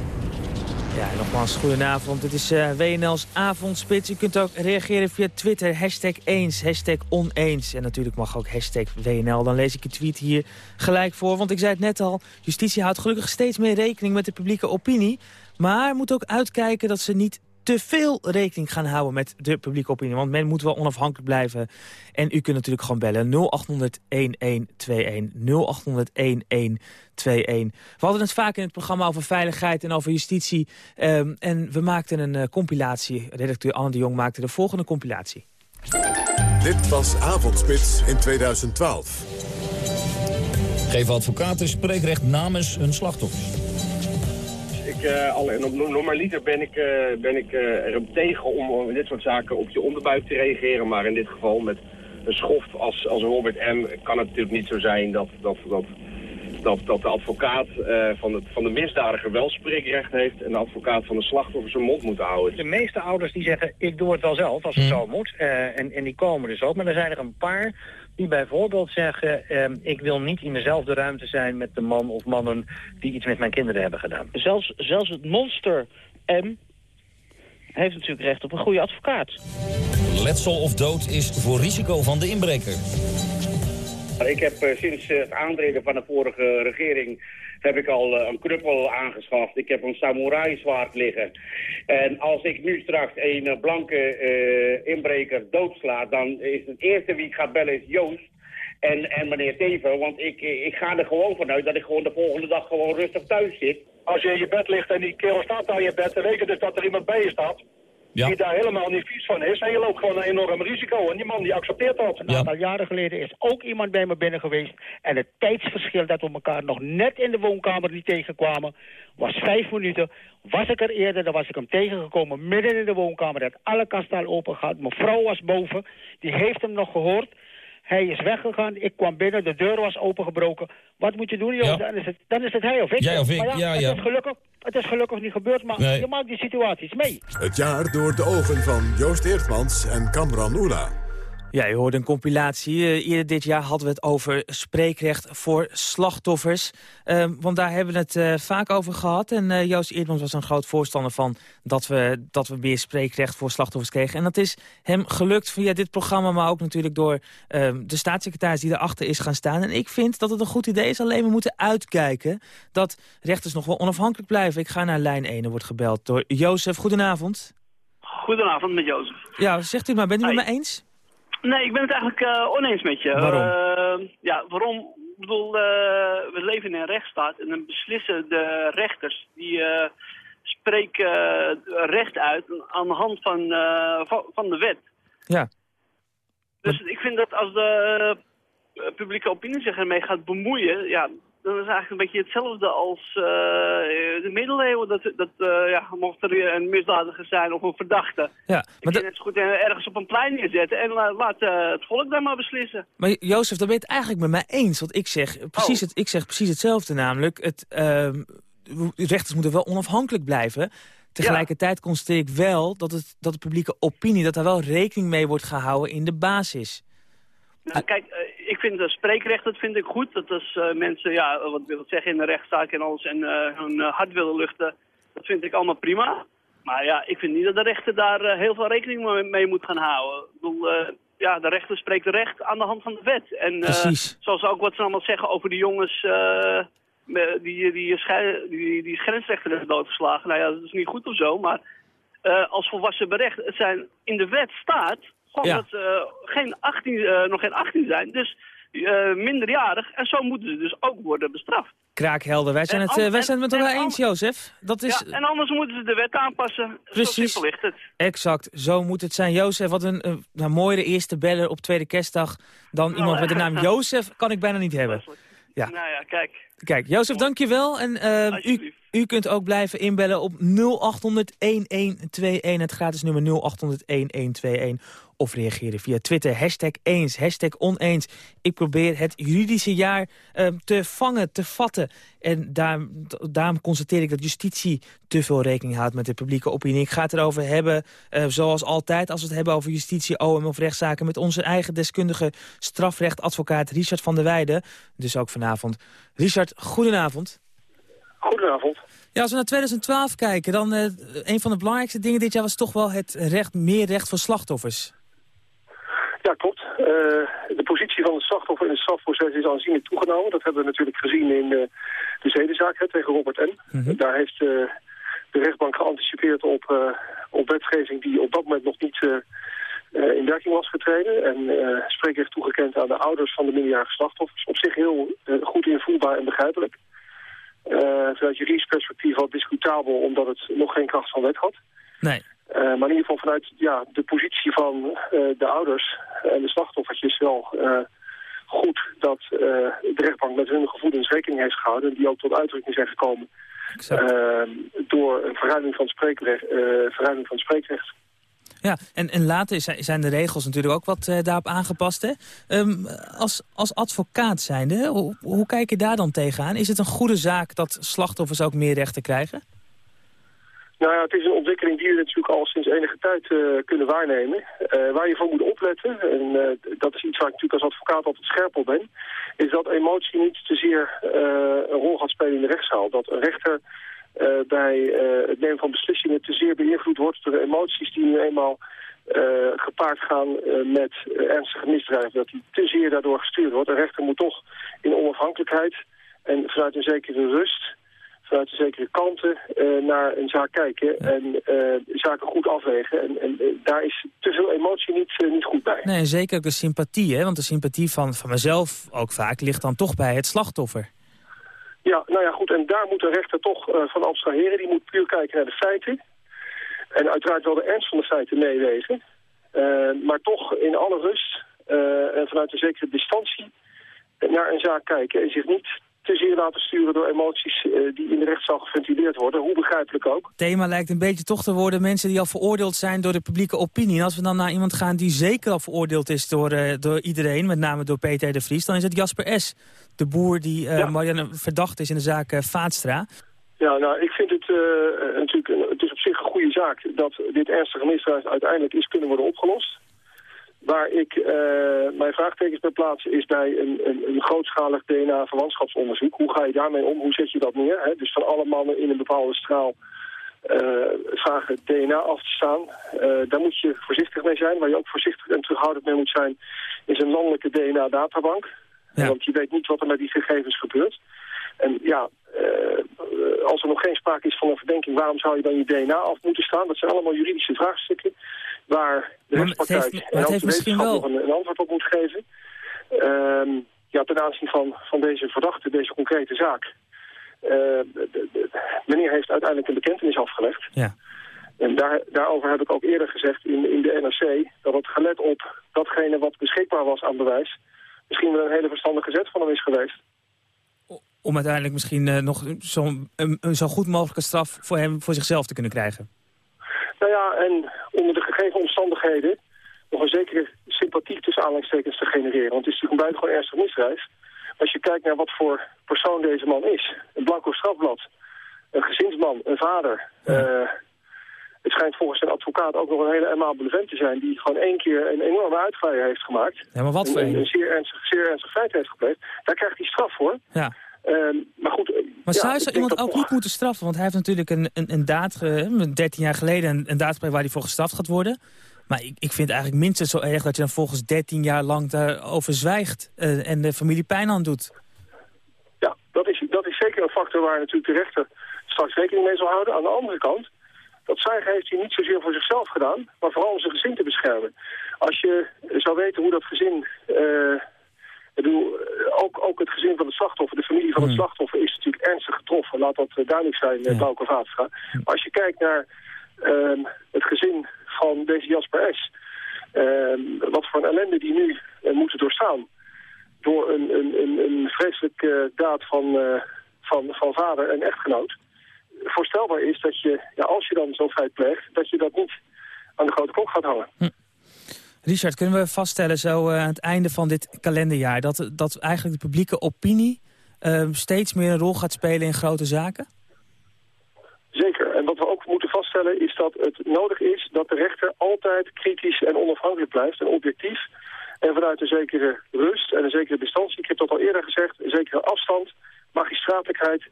Ja, en nogmaals, goedenavond. Dit is uh, WNL's Avondspits. U kunt ook reageren via Twitter, hashtag eens, hashtag oneens. En natuurlijk mag ook hashtag WNL. Dan lees ik je tweet hier gelijk voor. Want ik zei het net al, justitie houdt gelukkig steeds meer rekening met de publieke opinie. Maar moet ook uitkijken dat ze niet te veel rekening gaan houden met de publieke opinie. Want men moet wel onafhankelijk blijven. En u kunt natuurlijk gewoon bellen 0800-1121. 0800-1121. We hadden het vaak in het programma over veiligheid en over justitie. Um, en we maakten een uh, compilatie. Redacteur Anne de Jong maakte de volgende compilatie. Dit was Avondspits in 2012. Geven advocaten spreekrecht namens hun slachtoffers uh, al, normaliter ben ik, uh, ben ik uh, er tegen om in dit soort zaken op je onderbuik te reageren. Maar in dit geval met een schoft als, als Robert M. kan het natuurlijk niet zo zijn dat, dat, dat, dat, dat de advocaat van, het, van de misdadiger wel spreekrecht heeft... en de advocaat van de slachtoffer zijn mond moet houden. De meeste ouders die zeggen, ik doe het wel zelf als het hmm. zo moet. en, en die komen dus ook. Maar er zijn er een paar die bijvoorbeeld zeggen... Eh, ik wil niet in dezelfde ruimte zijn met de man of mannen... die iets met mijn kinderen hebben gedaan. Zelfs, zelfs het monster M heeft natuurlijk recht op een goede advocaat. Letsel of dood is voor risico van de inbreker. Ik heb uh, sinds het aantreden van de vorige regering heb ik al uh, een knuppel aangeschaft. Ik heb een samurai zwaard liggen. En als ik nu straks een uh, blanke uh, inbreker doodsla, dan is het eerste wie ik ga bellen is Joost. En, en meneer Teven, want ik, ik ga er gewoon vanuit dat ik gewoon de volgende dag gewoon rustig thuis zit. Als je in je bed ligt en die kerel staat aan je bed, dan weet je dus dat er iemand bij je staat. Die daar helemaal niet vies van is. En je loopt gewoon een enorm risico. En die man die accepteert dat. Een aantal jaren geleden is ook iemand bij me binnen geweest. En het tijdsverschil dat we elkaar nog net in de woonkamer niet tegenkwamen... was vijf minuten. Was ik er eerder, dan was ik hem tegengekomen midden in de woonkamer. Dat alle kasten al open gaat. Mijn vrouw was boven. Die heeft hem nog gehoord. Hij is weggegaan, ik kwam binnen, de deur was opengebroken. Wat moet je doen, jongens? Dan, is het, dan is het hij of ik. Jij of ik, Maar ja, het, ja. Is gelukkig, het is gelukkig niet gebeurd, maar Nee. je maakt die situaties mee. Het jaar door de ogen van Joost Eertmans en Kamran Oela. Ja, je hoorde een compilatie. Eh, eerder dit jaar hadden we het over spreekrecht voor slachtoffers. Eh, want daar hebben we het eh, vaak over gehad. En eh, Joost Eerdmans was een groot voorstander van dat we, dat we meer spreekrecht voor slachtoffers kregen. En dat is hem gelukt via dit programma, maar ook natuurlijk door eh, de staatssecretaris die erachter is gaan staan. En ik vind dat het een goed idee is, alleen we moeten uitkijken dat rechters nog wel onafhankelijk blijven. Ik ga naar lijn 1, er wordt gebeld door Jozef. Goedenavond. Goedenavond met Jozef. Ja, zegt u maar, bent u het met me eens? Nee, ik ben het eigenlijk eh, oneens met je. Waarom? Eh, ja, waarom? Ik bedoel, eh, we leven in een rechtsstaat en dan beslissen de rechters die spreken recht uit aan de hand van, van, de wet. Ja. Dus ik vind dat als de publieke opinie zich ermee gaat bemoeien, ja, dan is het eigenlijk een beetje hetzelfde als eh, de middeleeuwen. Dat, dat eh, ja, mocht er een misdadiger zijn of een verdachte. Ja, maar, net zo goed ergens op een plein neerzetten en la- laat eh, het volk daar maar beslissen. maar Jozef, daar ben je het eigenlijk met mij eens. Want ik zeg precies, het, ik zeg precies hetzelfde namelijk. Het, ehm, rechters moeten wel onafhankelijk blijven. Tegelijkertijd constateer ik wel dat, het, dat de publieke opinie... dat daar wel rekening mee wordt gehouden in de basis. Nou, kijk, ik vind uh, spreekrecht, dat vind ik goed. Dat als eh, mensen, ja, wat wil het zeggen in de rechtszaak en alles en eh, hun eh, hart willen luchten, dat vind ik allemaal prima. Maar ja, ik vind niet dat de rechter daar heel veel rekening mee, moet gaan houden. Ik bedoel, ja, de rechter spreekt recht aan de hand van de wet. En Precies. zoals ook wat ze allemaal zeggen over die jongens die, die, die, die grensrechter hebben doodgeslagen. Nou ja, dat is niet goed of zo, maar als volwassen berecht, het zijn in de wet staat gewoon Ja. dat ze geen 18, eh, nog geen 18 zijn, dus eh, minderjarig. En zo moeten ze dus ook worden bestraft. Kraakhelder. Wij zijn het, eh, an- wij en- zijn het met elkaar eens, Jozef. Dat is Ja, en anders moeten ze de wet aanpassen. Precies. Zo ligt het. exact. Zo moet het zijn. Jozef, wat een, een nou, mooiere eerste beller op tweede kerstdag... dan iemand met de naam Jozef kan ik bijna niet hebben. Ja. Nou ja, kijk. Kijk, Jozef, dankjewel. En eh, u, u kunt ook blijven inbellen op 0800-1121. Het gratis nummer 0800-1121. Of reageren via Twitter. Hashtag eens, hashtag oneens. Ik probeer het juridische jaar eh, te vangen, te vatten. En daar, daarom constateer ik dat justitie te veel rekening houdt met de publieke opinie. Ik ga het erover hebben, eh, zoals altijd, als we het hebben over justitie, OM of rechtszaken... met onze eigen deskundige strafrechtadvocaat Richard van der Weijden. Dus ook vanavond. Richard, goedenavond. Goedenavond. Ja, als we naar 2012 kijken, dan eh, een van de belangrijkste dingen dit jaar was toch wel het recht, meer recht voor slachtoffers. Ja, klopt. Eh, de positie van het slachtoffer in het strafproces is aanzienlijk toegenomen. Dat hebben we natuurlijk gezien in eh, de zedenzaak hè, tegen Robert N. Daar heeft de rechtbank geanticipeerd op, op wetgeving die op dat moment nog niet in werking was getreden. En spreekrecht toegekend aan de ouders van de minderjarige slachtoffers. Op zich heel goed invoelbaar en begrijpelijk. Eh, vanuit juridisch perspectief wat discutabel omdat het nog geen kracht van wet had. Nee. Eh, maar in ieder geval vanuit ja, de positie van eh, de ouders en de slachtoffertjes wel goed dat de rechtbank met hun gevoelens rekening heeft gehouden. En die ook tot uitdrukking zijn gekomen door een verruiming van, spreekrecht, verruiming van het spreekrecht. Ja, en, en later zijn, de regels natuurlijk ook wat eh, daarop aangepast. Hè? Ehm, als, als advocaat zijnde, hoe, hoe kijk je daar dan tegenaan? Is het een goede zaak dat slachtoffers ook meer rechten krijgen? Nou ja, het is een ontwikkeling die we natuurlijk al sinds enige tijd eh, kunnen waarnemen. Eh, waar je voor moet opletten, en dat is iets waar ik natuurlijk als advocaat altijd scherp op ben, is dat emotie niet te zeer een rol gaat spelen in de rechtszaal. Dat een rechter bij eh, het nemen van beslissingen te zeer beïnvloed wordt door de emoties die nu eenmaal eh, gepaard gaan eh, met eh, ernstige misdrijven. Dat die te zeer daardoor gestuurd wordt. Een rechter moet toch in onafhankelijkheid en vanuit een zekere rust vanuit een zekere kanten eh, naar een zaak kijken en eh, zaken goed afwegen. En, en eh, daar is te veel emotie niet, eh, niet goed bij. Nee, en zeker ook de sympathie, hè? want de sympathie van, van mezelf ook vaak ligt dan toch bij het slachtoffer. Ja, nou ja, goed. En daar moet de rechter toch eh, van abstraheren. Die moet puur kijken naar de feiten. En uiteraard wel de ernst van de feiten meewegen. Eh, maar toch in alle rust eh, en vanuit een zekere distantie naar een zaak kijken. En zich niet te zeer laten sturen door emoties eh, die in de rechtszaal geventileerd worden. Hoe begrijpelijk ook. Het thema lijkt een beetje toch te worden mensen die al veroordeeld zijn door de publieke opinie. En als we dan naar iemand gaan die zeker al veroordeeld is door, door iedereen, met name door Peter de Vries, dan is het Jasper S., de boer die uh, Marianne verdacht is in de zaak Vaatstra. Ja, nou, ik vind het natuurlijk, het is op zich een goede zaak dat dit ernstige misdrijf uiteindelijk is kunnen worden opgelost. Waar ik uh, mijn vraagtekens bij plaats is bij een, een, een grootschalig DNA-verwantschapsonderzoek. Hoe ga je daarmee om? Hoe zet je dat neer? Hè? Dus van alle mannen in een bepaalde straal uh, vragen DNA af te staan. Uh, daar moet je voorzichtig mee zijn. Waar je ook voorzichtig en terughoudend mee moet zijn, is een landelijke DNA-databank. Ja. Want je weet niet wat er met die gegevens gebeurt. En ja, uh, als er nog geen sprake is van een verdenking, waarom zou je dan je DNA af moeten staan? Dat zijn allemaal juridische vraagstukken waar de rechtspraktijk en ook de wetenschap nog een, een, antwoord op moet geven. Uh, ja, ten aanzien van, van deze verdachte, deze concrete zaak. Uh, de, de, meneer heeft uiteindelijk een bekentenis afgelegd. Ja. En daar, daarover heb ik ook eerder gezegd in, in de NRC... dat het gelet op datgene wat beschikbaar was aan bewijs... misschien wel een hele verstandige zet van hem is geweest om uiteindelijk misschien uh, nog zo'n zo goed mogelijke straf voor hem voor zichzelf te kunnen krijgen? Nou ja, en onder de gegeven omstandigheden nog een zekere sympathie tussen aanhalingstekens te genereren. Want het is natuurlijk een buitengewoon ernstig misdrijf. Als je kijkt naar wat voor persoon deze man is. Een blanco strafblad, een gezinsman, een vader. Ja. Uh, het schijnt volgens zijn advocaat ook nog een hele amabele vent te zijn... die gewoon één keer een enorme uitvaaier heeft gemaakt. Ja, maar wat voor een? Een, zeer ernstig, zeer ernstig feit heeft gepleegd. Daar krijgt hij straf voor. Ja. Uh, maar goed, maar ja, zou iemand ook niet moeten straffen? Want hij heeft natuurlijk een, een, een daad, uh, 13 jaar geleden, een, een daad waar hij voor gestraft gaat worden. Maar ik, ik vind het eigenlijk minstens zo erg dat je dan volgens 13 jaar lang daarover zwijgt uh, en de familie pijn aan doet. Ja, dat is, dat is zeker een factor waar natuurlijk de rechter straks rekening mee zal houden. Aan de andere kant, dat zwijgen heeft hij niet zozeer voor zichzelf gedaan, maar vooral om zijn gezin te beschermen. Als je zou weten hoe dat gezin... Uh, ik bedoel, ook, ook het gezin van het slachtoffer, de familie van het slachtoffer is natuurlijk ernstig getroffen. Laat dat duidelijk zijn, ja. Bauke Vaatstra. Maar als je kijkt naar uh, het gezin van deze Jasper S. Uh, wat voor een ellende die nu uh, moeten doorstaan. Door een, een, een, een vreselijke daad van, van, van vader en echtgenoot. Voorstelbaar is dat je, ja, als je dan zo'n feit pleegt, dat je dat niet aan de grote klok gaat hangen. Hm. Richard, kunnen we vaststellen zo uh, aan het einde van dit kalenderjaar... dat, dat eigenlijk de publieke opinie uh, steeds meer een rol gaat spelen in grote zaken? Zeker. En wat we ook moeten vaststellen is dat het nodig is... dat de rechter altijd kritisch en onafhankelijk blijft en objectief... en vanuit een zekere rust en een zekere distantie... ik heb dat al eerder gezegd, een zekere afstand, magistratelijkheid...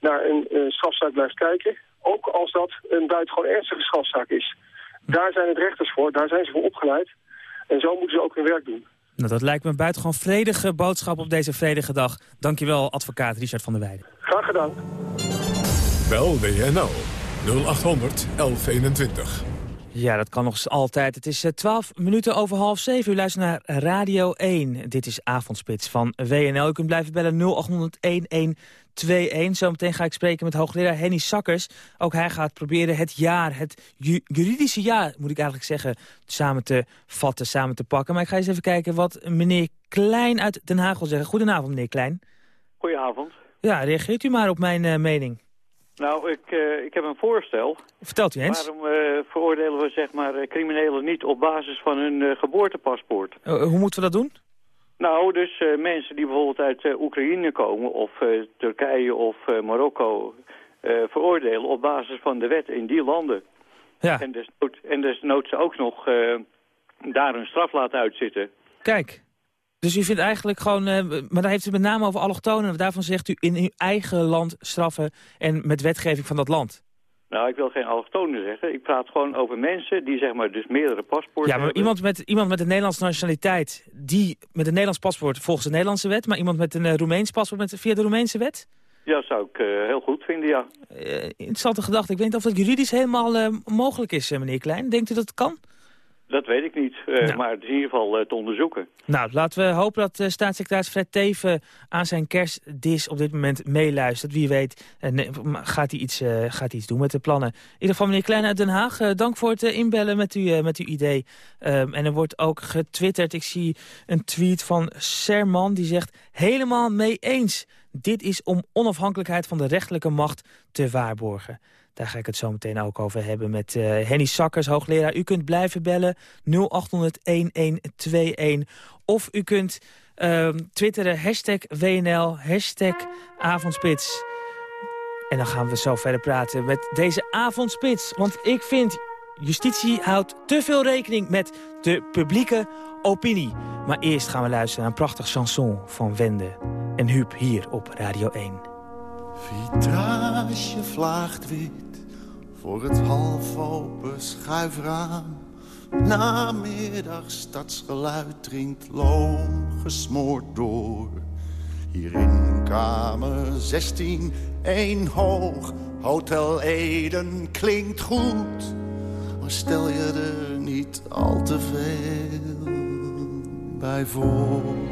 naar een uh, strafzaak blijft kijken. Ook als dat een buitengewoon ernstige strafzaak is. Daar zijn het rechters voor, daar zijn ze voor opgeleid... En zo moeten ze ook hun werk doen. Nou, dat lijkt me een buitengewoon vredige boodschap op deze vredige dag. Dankjewel, advocaat Richard van der Weijden. Graag gedaan. Bel WNL 0800 1121. Ja, dat kan nog altijd. Het is 12 minuten over half 7. U luistert naar Radio 1. Dit is Avondspits van WNL. U kunt blijven bellen 0800 1121. Zometeen ga ik spreken met hoogleraar Henny Sakkers. Ook hij gaat proberen het jaar, het ju juridische jaar, moet ik eigenlijk zeggen, samen te vatten, samen te pakken. Maar ik ga eens even kijken wat meneer Klein uit Den Haag wil zeggen. Goedenavond, meneer Klein. Goedenavond. Ja, reageert u maar op mijn uh, mening. Nou, ik, uh, ik heb een voorstel. Vertelt u eens. Waarom uh, veroordelen we zeg maar, criminelen niet op basis van hun uh, geboortepaspoort? hoe moeten we dat doen? Nou, dus mensen die bijvoorbeeld uit Oekraïne komen of Turkije of Marokko... veroordelen op basis van de wet in die landen. Ja. En desnoods, en desnoods ook nog daar een straf laten uitzitten. Kijk, dus u vindt eigenlijk gewoon, uh, maar dan heeft u met name over allochtonen. Daarvan zegt u in uw eigen land straffen en met wetgeving van dat land. Nou, ik wil geen allochtonen zeggen. Ik praat gewoon over mensen die zeg maar dus meerdere paspoorten Ja, maar iemand met, iemand met een Nederlandse nationaliteit, die met een Nederlands paspoort volgens de Nederlandse wet, maar iemand met een uh, Roemeens paspoort met, via de Roemeense wet? Ja, zou ik uh, heel goed vinden, ja. interessante gedachte. Ik weet niet of dat juridisch helemaal mogelijk is, meneer Klein. Denkt u dat het kan? Dat weet ik niet, uh, maar het is in ieder geval uh, te onderzoeken. Nou, laten we hopen dat uh, staatssecretaris Fred Teven aan zijn kerstdis op dit moment meeluistert. Wie weet gaat, hij iets, gaat hij iets doen met de plannen. In ieder geval meneer Klein uit Den Haag, dank voor het inbellen met, u, met uw idee. Um, en er wordt ook getwitterd, ik zie een tweet van Serman die zegt... helemaal mee eens, dit is om onafhankelijkheid van de rechterlijke macht te waarborgen. Daar ga ik het zo meteen ook over hebben met uh, Henny Sakkers, hoogleraar. U kunt blijven bellen 0800-1121. Of u kunt uh, twitteren hashtag WNL, hashtag Avondspits. En dan gaan we zo verder praten met deze Avondspits. Want ik vind, justitie houdt te veel rekening met de publieke opinie. Maar eerst gaan we luisteren naar een prachtig chanson van Wende en Huub hier op Radio 1. Vitrage vlaagt wit voor het half open schuifraam. Namiddag stadsgeluid dringt loom gesmoord door. Hier in kamer 16, één hoog, Hotel Eden klinkt goed. Maar stel je er niet al te veel bij voor.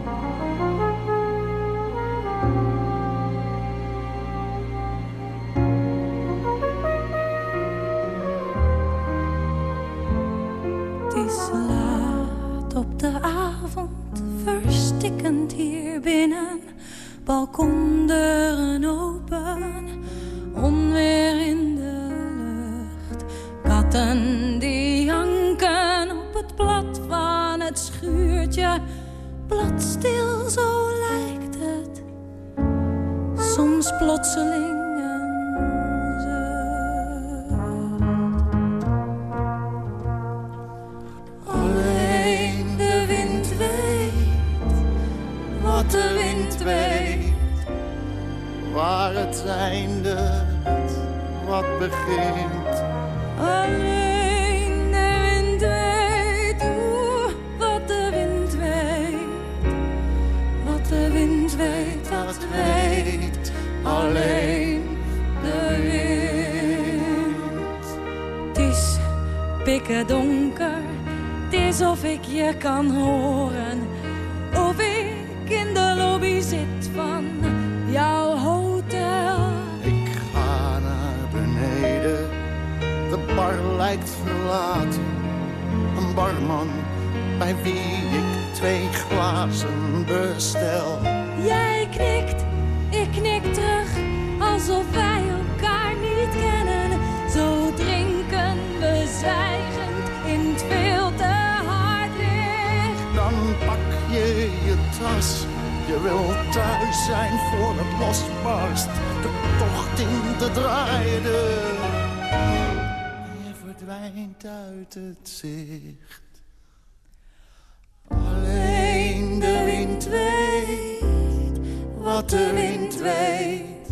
Ik knik terug, alsof wij elkaar niet kennen. Zo drinken we zwijgend in het veel te hard licht. Dan pak je je tas je wil thuis zijn voor het losbarst, de tocht in te draaien. Je verdwijnt uit het zicht. Alleen de wind weet, wat de wind weet.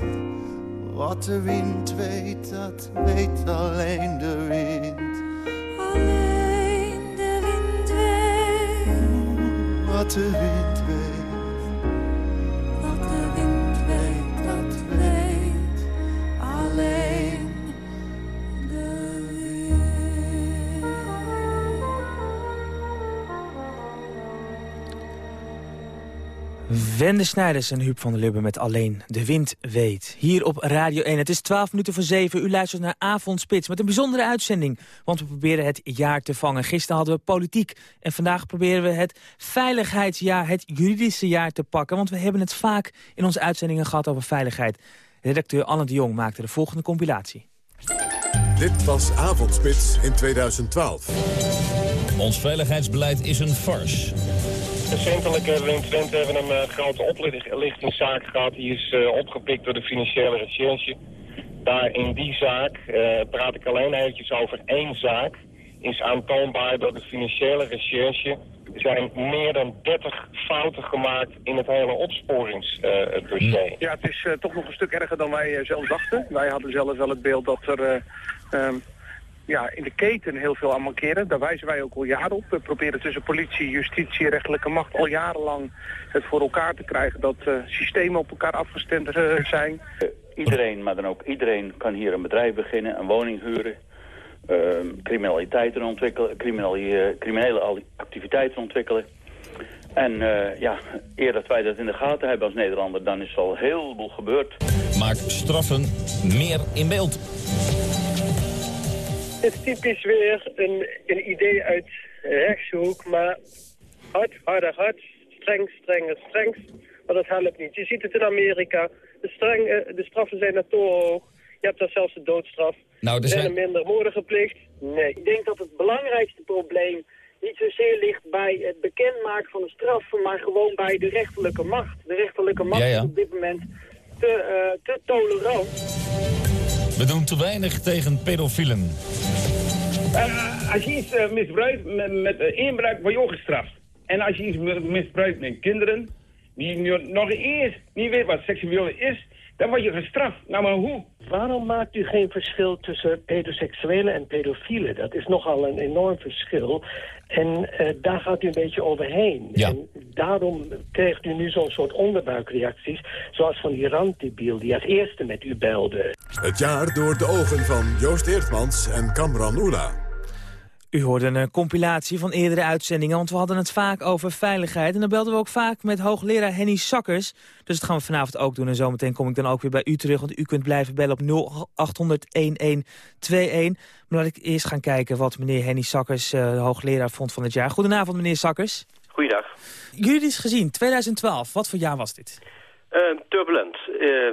Wat de wind weet, dat weet alleen de wind. Alleen de wind weet. Wat de wind weet. Wende Snijders en Huub van der Lubbe met Alleen de Wind Weet. Hier op Radio 1. Het is 12 minuten voor 7. U luistert naar Avondspits met een bijzondere uitzending. Want we proberen het jaar te vangen. Gisteren hadden we politiek. En vandaag proberen we het veiligheidsjaar, het juridische jaar te pakken. Want we hebben het vaak in onze uitzendingen gehad over veiligheid. Redacteur Anne de Jong maakte de volgende compilatie. Dit was Avondspits in 2012. Ons veiligheidsbeleid is een farce. Recentelijk hebben we in Twente een uh, grote oplichtingszaak gehad. Die is uh, opgepikt door de financiële recherche. Daar in die zaak, praat ik alleen eventjes over één zaak, is aantoonbaar dat de financiële recherche zijn meer dan 30 fouten gemaakt in het hele opsporingsdossier. ja, het is toch nog een stuk erger dan wij zelf dachten. Wij hadden zelf wel het beeld dat er um, ja, in de keten heel veel aan mankeren. Daar wijzen wij ook al jaren op. We proberen tussen politie, justitie, rechtelijke macht al jarenlang het voor elkaar te krijgen dat uh, systemen op elkaar afgestemd uh, zijn. Uh, iedereen, maar dan ook iedereen kan hier een bedrijf beginnen, een woning huren. ehm, criminaliteiten ontwikkelen, criminele, criminele activiteiten ontwikkelen. En eh, ja, eer dat wij dat in de gaten hebben als Nederlander, dan is er al een heleboel gebeurd. Maak straffen meer in beeld. Het is typisch weer een, een idee uit rechtshoek, maar hard, harder, hard, streng, strenger, streng. Maar dat helpt niet. Je ziet het in Amerika. De, streng, eh, de straffen zijn te hoog. Je hebt daar zelfs de doodstraf. Nou, er zijn er minder moorden gepleegd? Nee. Ik denk dat het belangrijkste probleem niet zozeer ligt bij het bekendmaken van de straffen, maar gewoon bij de rechterlijke macht. De rechterlijke macht Ja, ja. is op dit moment te, eh, te tolerant. We doen te weinig tegen pedofielen. Eh, als je iets eh, misbruikt met, met eh, inbraak, word je ook gestraft. En als je iets mi- misbruikt met kinderen, die nog eerst niet weet wat seksueel is, dan word je gestraft. Nou, maar hoe? Waarom maakt u geen verschil tussen pedoseksuelen en pedofielen? Dat is nogal een enorm verschil. En eh, daar gaat u een beetje overheen. En daarom krijgt u nu zo'n soort onderbuikreacties... zoals van die randdebiel die als eerste met u belde. Het jaar door de ogen van Joost Eertmans en Kamran Oela. U hoorde een compilatie van eerdere uitzendingen, want we hadden het vaak over veiligheid. En dan belden we ook vaak met hoogleraar Henny Sakkers. Dus dat gaan we vanavond ook doen. En zometeen kom ik dan ook weer bij u terug, want u kunt blijven bellen op 0800-1121. Maar laat ik eerst gaan kijken wat meneer Henny Sakkers, eh, hoogleraar, vond van het jaar. Goedenavond, meneer Sakkers. Goeiedag. Juridisch gezien, 2012, wat voor jaar was dit? Eh, turbulent. Eh,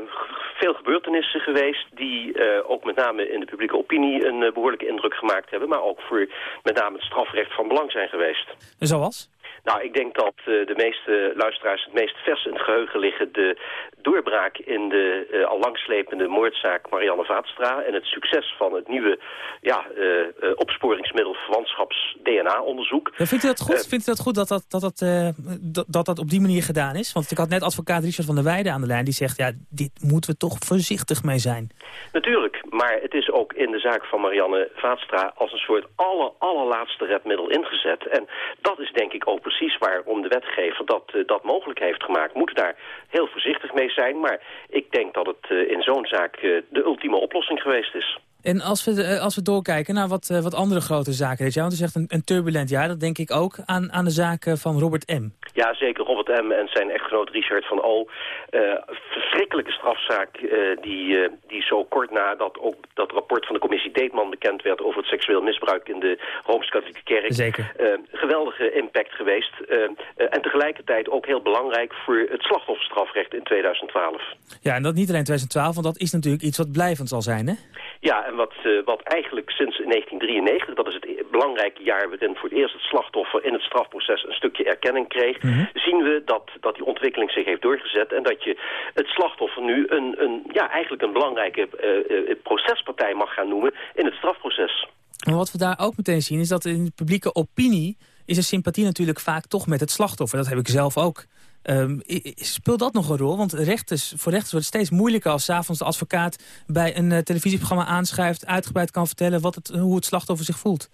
veel gebeurtenissen geweest die eh, ook met name in de publieke opinie een eh, behoorlijke indruk gemaakt hebben. Maar ook voor met name het strafrecht van belang zijn geweest. Zoals? Nou, ik denk dat eh, de meeste luisteraars het meest vers in het geheugen liggen. De doorbraak in de eh, al langslepende moordzaak Marianne Vaatstra... en het succes van het nieuwe ja, eh, opsporingsmiddel verwantschaps-DNA-onderzoek. Ja, vindt u dat goed? vindt u dat goed dat dat, dat, dat, dat, dat dat op die manier gedaan is? Want ik had net advocaat Richard van der Weijden aan de lijn. Die zegt, ja, dit moeten we toch voorzichtig mee zijn. Natuurlijk, maar het is ook in de zaak van Marianne Vaatstra als een soort aller, allerlaatste redmiddel ingezet. En dat is denk ik ook precies waarom de wetgever dat, eh, dat mogelijk heeft gemaakt. Moeten daar heel voorzichtig mee zijn, maar ik denk dat het eh, in zo'n zaak eh, de ultieme oplossing geweest is. En als we, eh, als we doorkijken naar wat, eh, wat andere grote zaken dit jaar... want u zegt een, een turbulent jaar, dat denk ik ook aan, aan de zaak eh, van Robert M. Ja, zeker Robert M. en zijn echtgenoot Richard van O. Eh, verschrikkelijke strafzaak die, die zo kort na dat ook dat rapport van de commissie Deetman bekend werd over het seksueel misbruik in de Rooms-Katholieke Kerk. Zeker. Geweldige impact geweest. En tegelijkertijd ook heel belangrijk voor het slachtofferstrafrecht in 2012. Ja, en dat niet alleen 2012, want dat is natuurlijk iets wat blijvend zal zijn, hè? Ja, en wat, eh, wat eigenlijk sinds 1993, dat is het e- belangrijke jaar waarin voor het eerst het slachtoffer in het strafproces een stukje erkenning kreeg, zien we dat, dat die ontwikkeling zich heeft doorgezet en dat je het slachtoffer nu een, een, ja, eigenlijk een belangrijke eh, eh, procespartij mag gaan noemen in het strafproces. Maar wat we daar ook meteen zien is dat in de publieke opinie... is er sympathie natuurlijk vaak toch met het slachtoffer. Dat heb ik zelf ook. Ehm, speelt dat nog een rol? Want rechters, voor rechters wordt het steeds moeilijker... als 's avonds de advocaat bij een eh, televisieprogramma aanschrijft... uitgebreid kan vertellen wat het, hoe het slachtoffer zich voelt.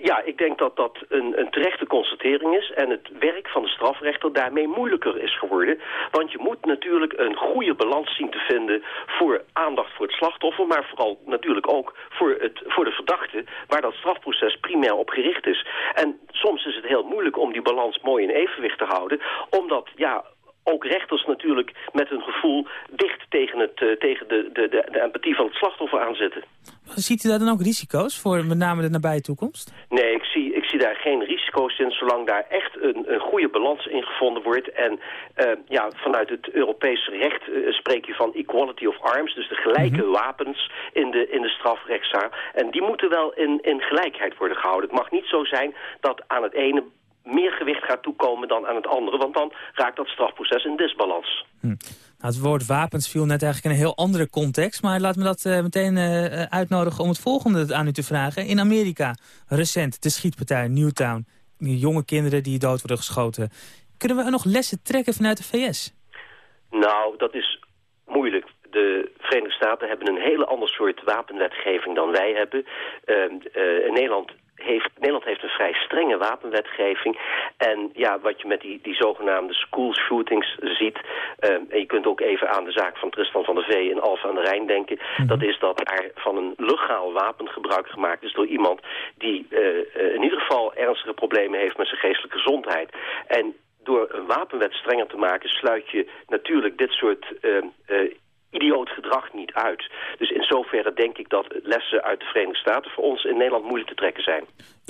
Ja, ik denk dat dat een, een terechte constatering is. En het werk van de strafrechter daarmee moeilijker is geworden. Want je moet natuurlijk een goede balans zien te vinden voor aandacht voor het slachtoffer. Maar vooral natuurlijk ook voor, het, voor de verdachte, waar dat strafproces primair op gericht is. En soms is het heel moeilijk om die balans mooi in evenwicht te houden. Omdat, ja, ook rechters natuurlijk met hun gevoel dicht tegen, het, eh, tegen de, de, de, de empathie van het slachtoffer aanzitten. Ziet u daar dan ook risico's voor met name de nabije toekomst? Nee, ik zie, ik zie daar geen risico's in, zolang daar echt een, een goede balans in gevonden wordt. En eh, ja, vanuit het Europese recht eh, spreek je van equality of arms, dus de gelijke wapens in de, in de strafrechtszaal. En die moeten wel in, in gelijkheid worden gehouden. Het mag niet zo zijn dat aan het ene meer gewicht gaat toekomen dan aan het andere, want dan raakt dat strafproces in disbalans. Nou, het woord wapens viel net eigenlijk in een heel andere context. Maar laat me dat eh, meteen eh, uitnodigen om het volgende aan u te vragen. In Amerika, recent, de schietpartij Newtown. Jonge kinderen die dood worden geschoten. Kunnen we er nog lessen trekken vanuit de VS? Nou, dat is moeilijk. De Verenigde Staten hebben een hele ander soort wapenwetgeving dan wij hebben. Uh, uh, in Nederland heeft, Nederland heeft een vrij strenge wapenwetgeving. En ja, wat je met die, die zogenaamde school shootings ziet... eh, en je kunt ook even aan de zaak van Tristan van der Vee in Alphen aan de Rijn denken... dat is dat er van een legaal wapen gebruik gemaakt is door iemand... die eh, in ieder geval ernstige problemen heeft met zijn geestelijke gezondheid. En door een wapenwet strenger te maken... sluit je natuurlijk dit soort eh, idioot gedrag niet uit. Dus in zoverre denk ik dat lessen uit de Verenigde Staten... voor ons in Nederland moeilijk te trekken zijn.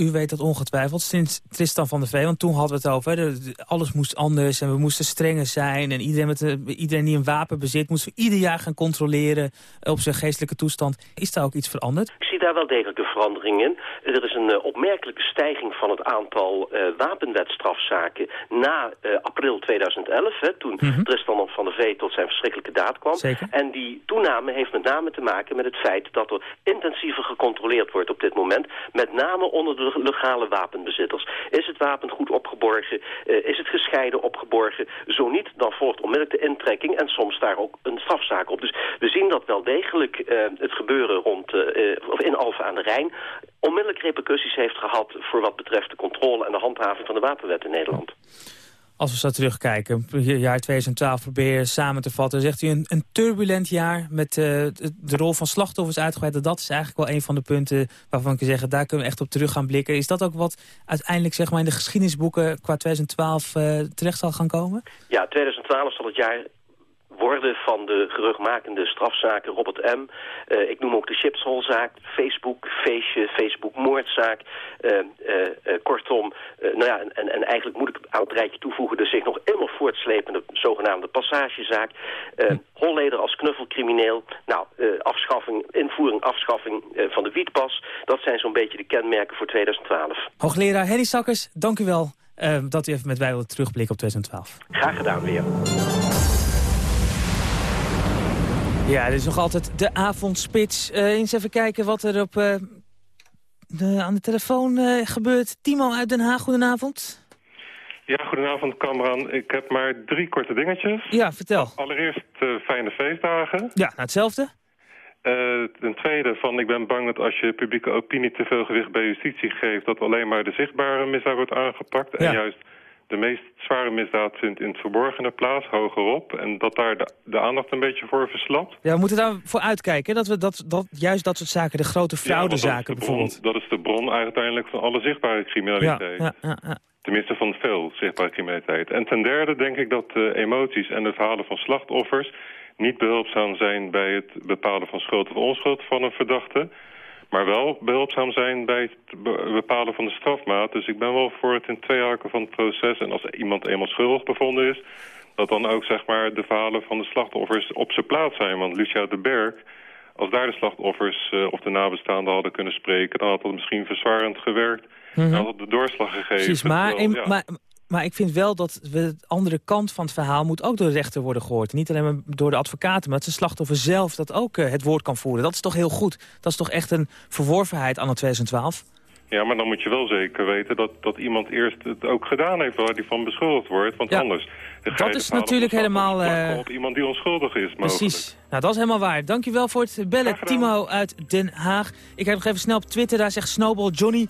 U weet dat ongetwijfeld sinds Tristan van der Vee. Want toen hadden we het over, hè, alles moest anders en we moesten strenger zijn. En iedereen, met de, iedereen die een wapen bezit, moesten we ieder jaar gaan controleren op zijn geestelijke toestand. Is daar ook iets veranderd? Ik zie daar wel degelijk een verandering in. Er is een eh, opmerkelijke stijging van het aantal eh, wapenwetstrafzaken na eh, april 2011, hè, toen Tristan van der Vee tot zijn verschrikkelijke daad kwam. Zeker. En die toename heeft met name te maken met het feit dat er intensiever gecontroleerd wordt op dit moment. Met name onder de legale wapenbezitters. Is het wapen goed opgeborgen? Eh, is het gescheiden opgeborgen? Zo niet, dan volgt onmiddellijk de intrekking en soms daar ook een strafzaak op. Dus we zien dat wel degelijk eh, het gebeuren rond, eh, of in Alphen aan de Rijn onmiddellijk repercussies heeft gehad voor wat betreft de controle en de handhaving van de wapenwet in Nederland. Als we zo terugkijken, jaar 2012 probeer je samen te vatten. Zegt u een, een turbulent jaar met eh, de, rol van slachtoffers uitgebreid. Dat is eigenlijk wel een van de punten waarvan ik kan zeggen... daar kunnen we echt op terug gaan blikken. Is dat ook wat uiteindelijk zeg maar, in de geschiedenisboeken qua 2012 eh, terecht zal gaan komen? Ja, 2012 zal het jaar worden van de geruchtmakende strafzaken Robert M. Eh, ik noem ook de Chipshol-zaak, Facebook, feestje, Facebook-moordzaak. Eh, eh, kortom, nou ja, en, en eigenlijk moet ik aan het rijtje toevoegen... de zich nog immer voortslepende zogenaamde passagezaak. Eh, Holleder als knuffelcrimineel. Nou, afschaffing, invoering, afschaffing van de wietpas. Dat zijn zo'n beetje de kenmerken voor 2012. Hoogleraar Henny Sakkers, dank u wel dat u even met wij wilde terugblikken op 2012. Graag gedaan weer. Ja, dit is nog altijd de avondspits. Eh, eens even kijken wat er op, eh, de, aan de telefoon eh, gebeurt. Timo uit Den Haag, goedenavond. Ja, goedenavond Kamran. Ik heb maar drie korte dingetjes. Ja, vertel. Allereerst fijne feestdagen. Ja, nou hetzelfde. Ten tweede van ik ben bang dat als je publieke opinie te veel gewicht bij justitie geeft... dat alleen maar de zichtbare misdaad wordt aangepakt. En juist de meest zware misdaad vindt in het verborgene plaats, hogerop. En dat daar de, de aandacht een beetje voor verslapt. Ja, we moeten daarvoor uitkijken. Dat we dat, dat, juist dat soort zaken, de grote fraudezaken Ja, want dat is de bron- bijvoorbeeld. Dat is de bron uiteindelijk van alle zichtbare criminaliteit. ja, ja, ja. Tenminste van veel zichtbare criminaliteit. En ten derde denk ik dat de emoties en de verhalen van slachtoffers... niet behulpzaam zijn bij het bepalen van schuld of onschuld van een verdachte... maar wel behulpzaam zijn bij het be- bepalen van de strafmaat. Dus ik ben wel voor het in twee haken van het proces. En als iemand eenmaal schuldig bevonden is... dat dan ook zeg maar, de verhalen van de slachtoffers op zijn plaats zijn. Want Lucia de Berg... Als daar de slachtoffers eh, of de nabestaanden hadden kunnen spreken... dan had dat misschien verzwarend gewerkt. Dan had het de doorslag gegeven. Precies, maar, ja. maar, maar ik vind wel dat we de andere kant van het verhaal... moet ook door de rechter worden gehoord. Niet alleen maar door de advocaten, maar dat de slachtoffer zelf... dat ook eh, het woord kan voeren. Dat is toch heel goed. Dat is toch echt een verworvenheid anno 2012? Ja, maar dan moet je wel zeker weten dat, dat iemand eerst het ook gedaan heeft waar hij van beschuldigd wordt. Want Ja, anders dat is natuurlijk helemaal, eh, op iemand die onschuldig is. Mogelijk. Precies. Nou, dat is helemaal waar. Dankjewel voor het bellen, Timo uit Den Haag. Ik heb nog even snel op Twitter, daar zegt Snowball Johnny...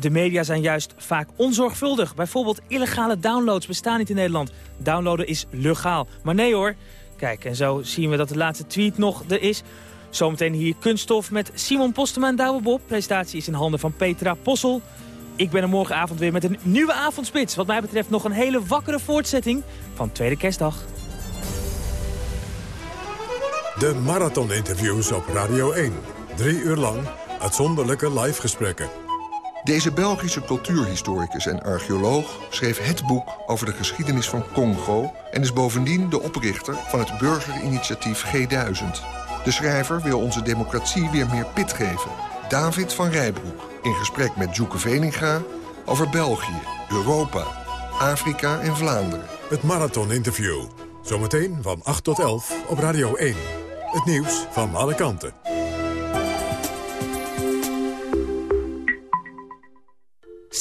De media zijn juist vaak onzorgvuldig. Bijvoorbeeld illegale downloads bestaan niet in Nederland. Downloaden is legaal. Maar nee hoor. Kijk, en zo zien we dat de laatste tweet nog er is. Zometeen hier kunststof met Simon Postema en Douwe Bob. Presentatie is in handen van Petra Possel. Ik ben er morgenavond weer met een nieuwe avondspits. Wat mij betreft nog een hele wakkere voortzetting van Tweede Kerstdag. De marathoninterviews op Radio 1. Drie uur lang uitzonderlijke live gesprekken. Deze Belgische cultuurhistoricus en archeoloog schreef het boek over de geschiedenis van Congo... en is bovendien de oprichter van het burgerinitiatief G1000. De schrijver wil onze democratie weer meer pit geven. David van Rijbroek in gesprek met Joeke Veninga over België, Europa, Afrika en Vlaanderen. Het marathoninterview. Zometeen van 8 tot 11 op Radio 1. Het nieuws van alle kanten.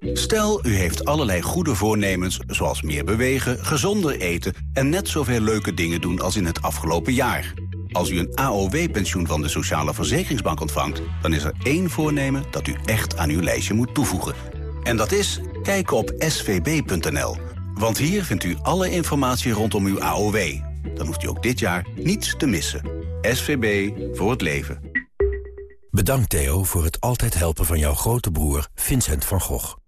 Stel, u heeft allerlei goede voornemens, zoals meer bewegen, gezonder eten... en net zoveel leuke dingen doen als in het afgelopen jaar. Als u een AOW-pensioen van de Sociale Verzekeringsbank ontvangt... dan is er één voornemen dat u echt aan uw lijstje moet toevoegen. En dat is kijken op svb.nl. Want hier vindt u alle informatie rondom uw AOW. Dan hoeft u ook dit jaar niets te missen. SVB voor het leven. Bedankt Theo voor het altijd helpen van jouw grote broer Vincent van Gogh.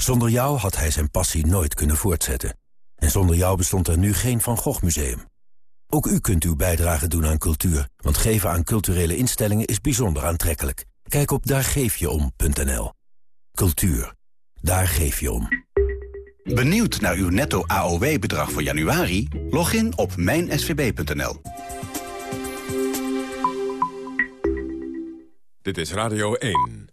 Zonder jou had hij zijn passie nooit kunnen voortzetten. En zonder jou bestond er nu geen Van Gogh Museum. Ook u kunt uw bijdrage doen aan cultuur, want geven aan culturele instellingen is bijzonder aantrekkelijk. Kijk op daargeefjeom.nl. Cultuur. Daar geef je om. Benieuwd naar uw netto AOW-bedrag voor januari? Log in op mijnsvb.nl. Dit is Radio 1.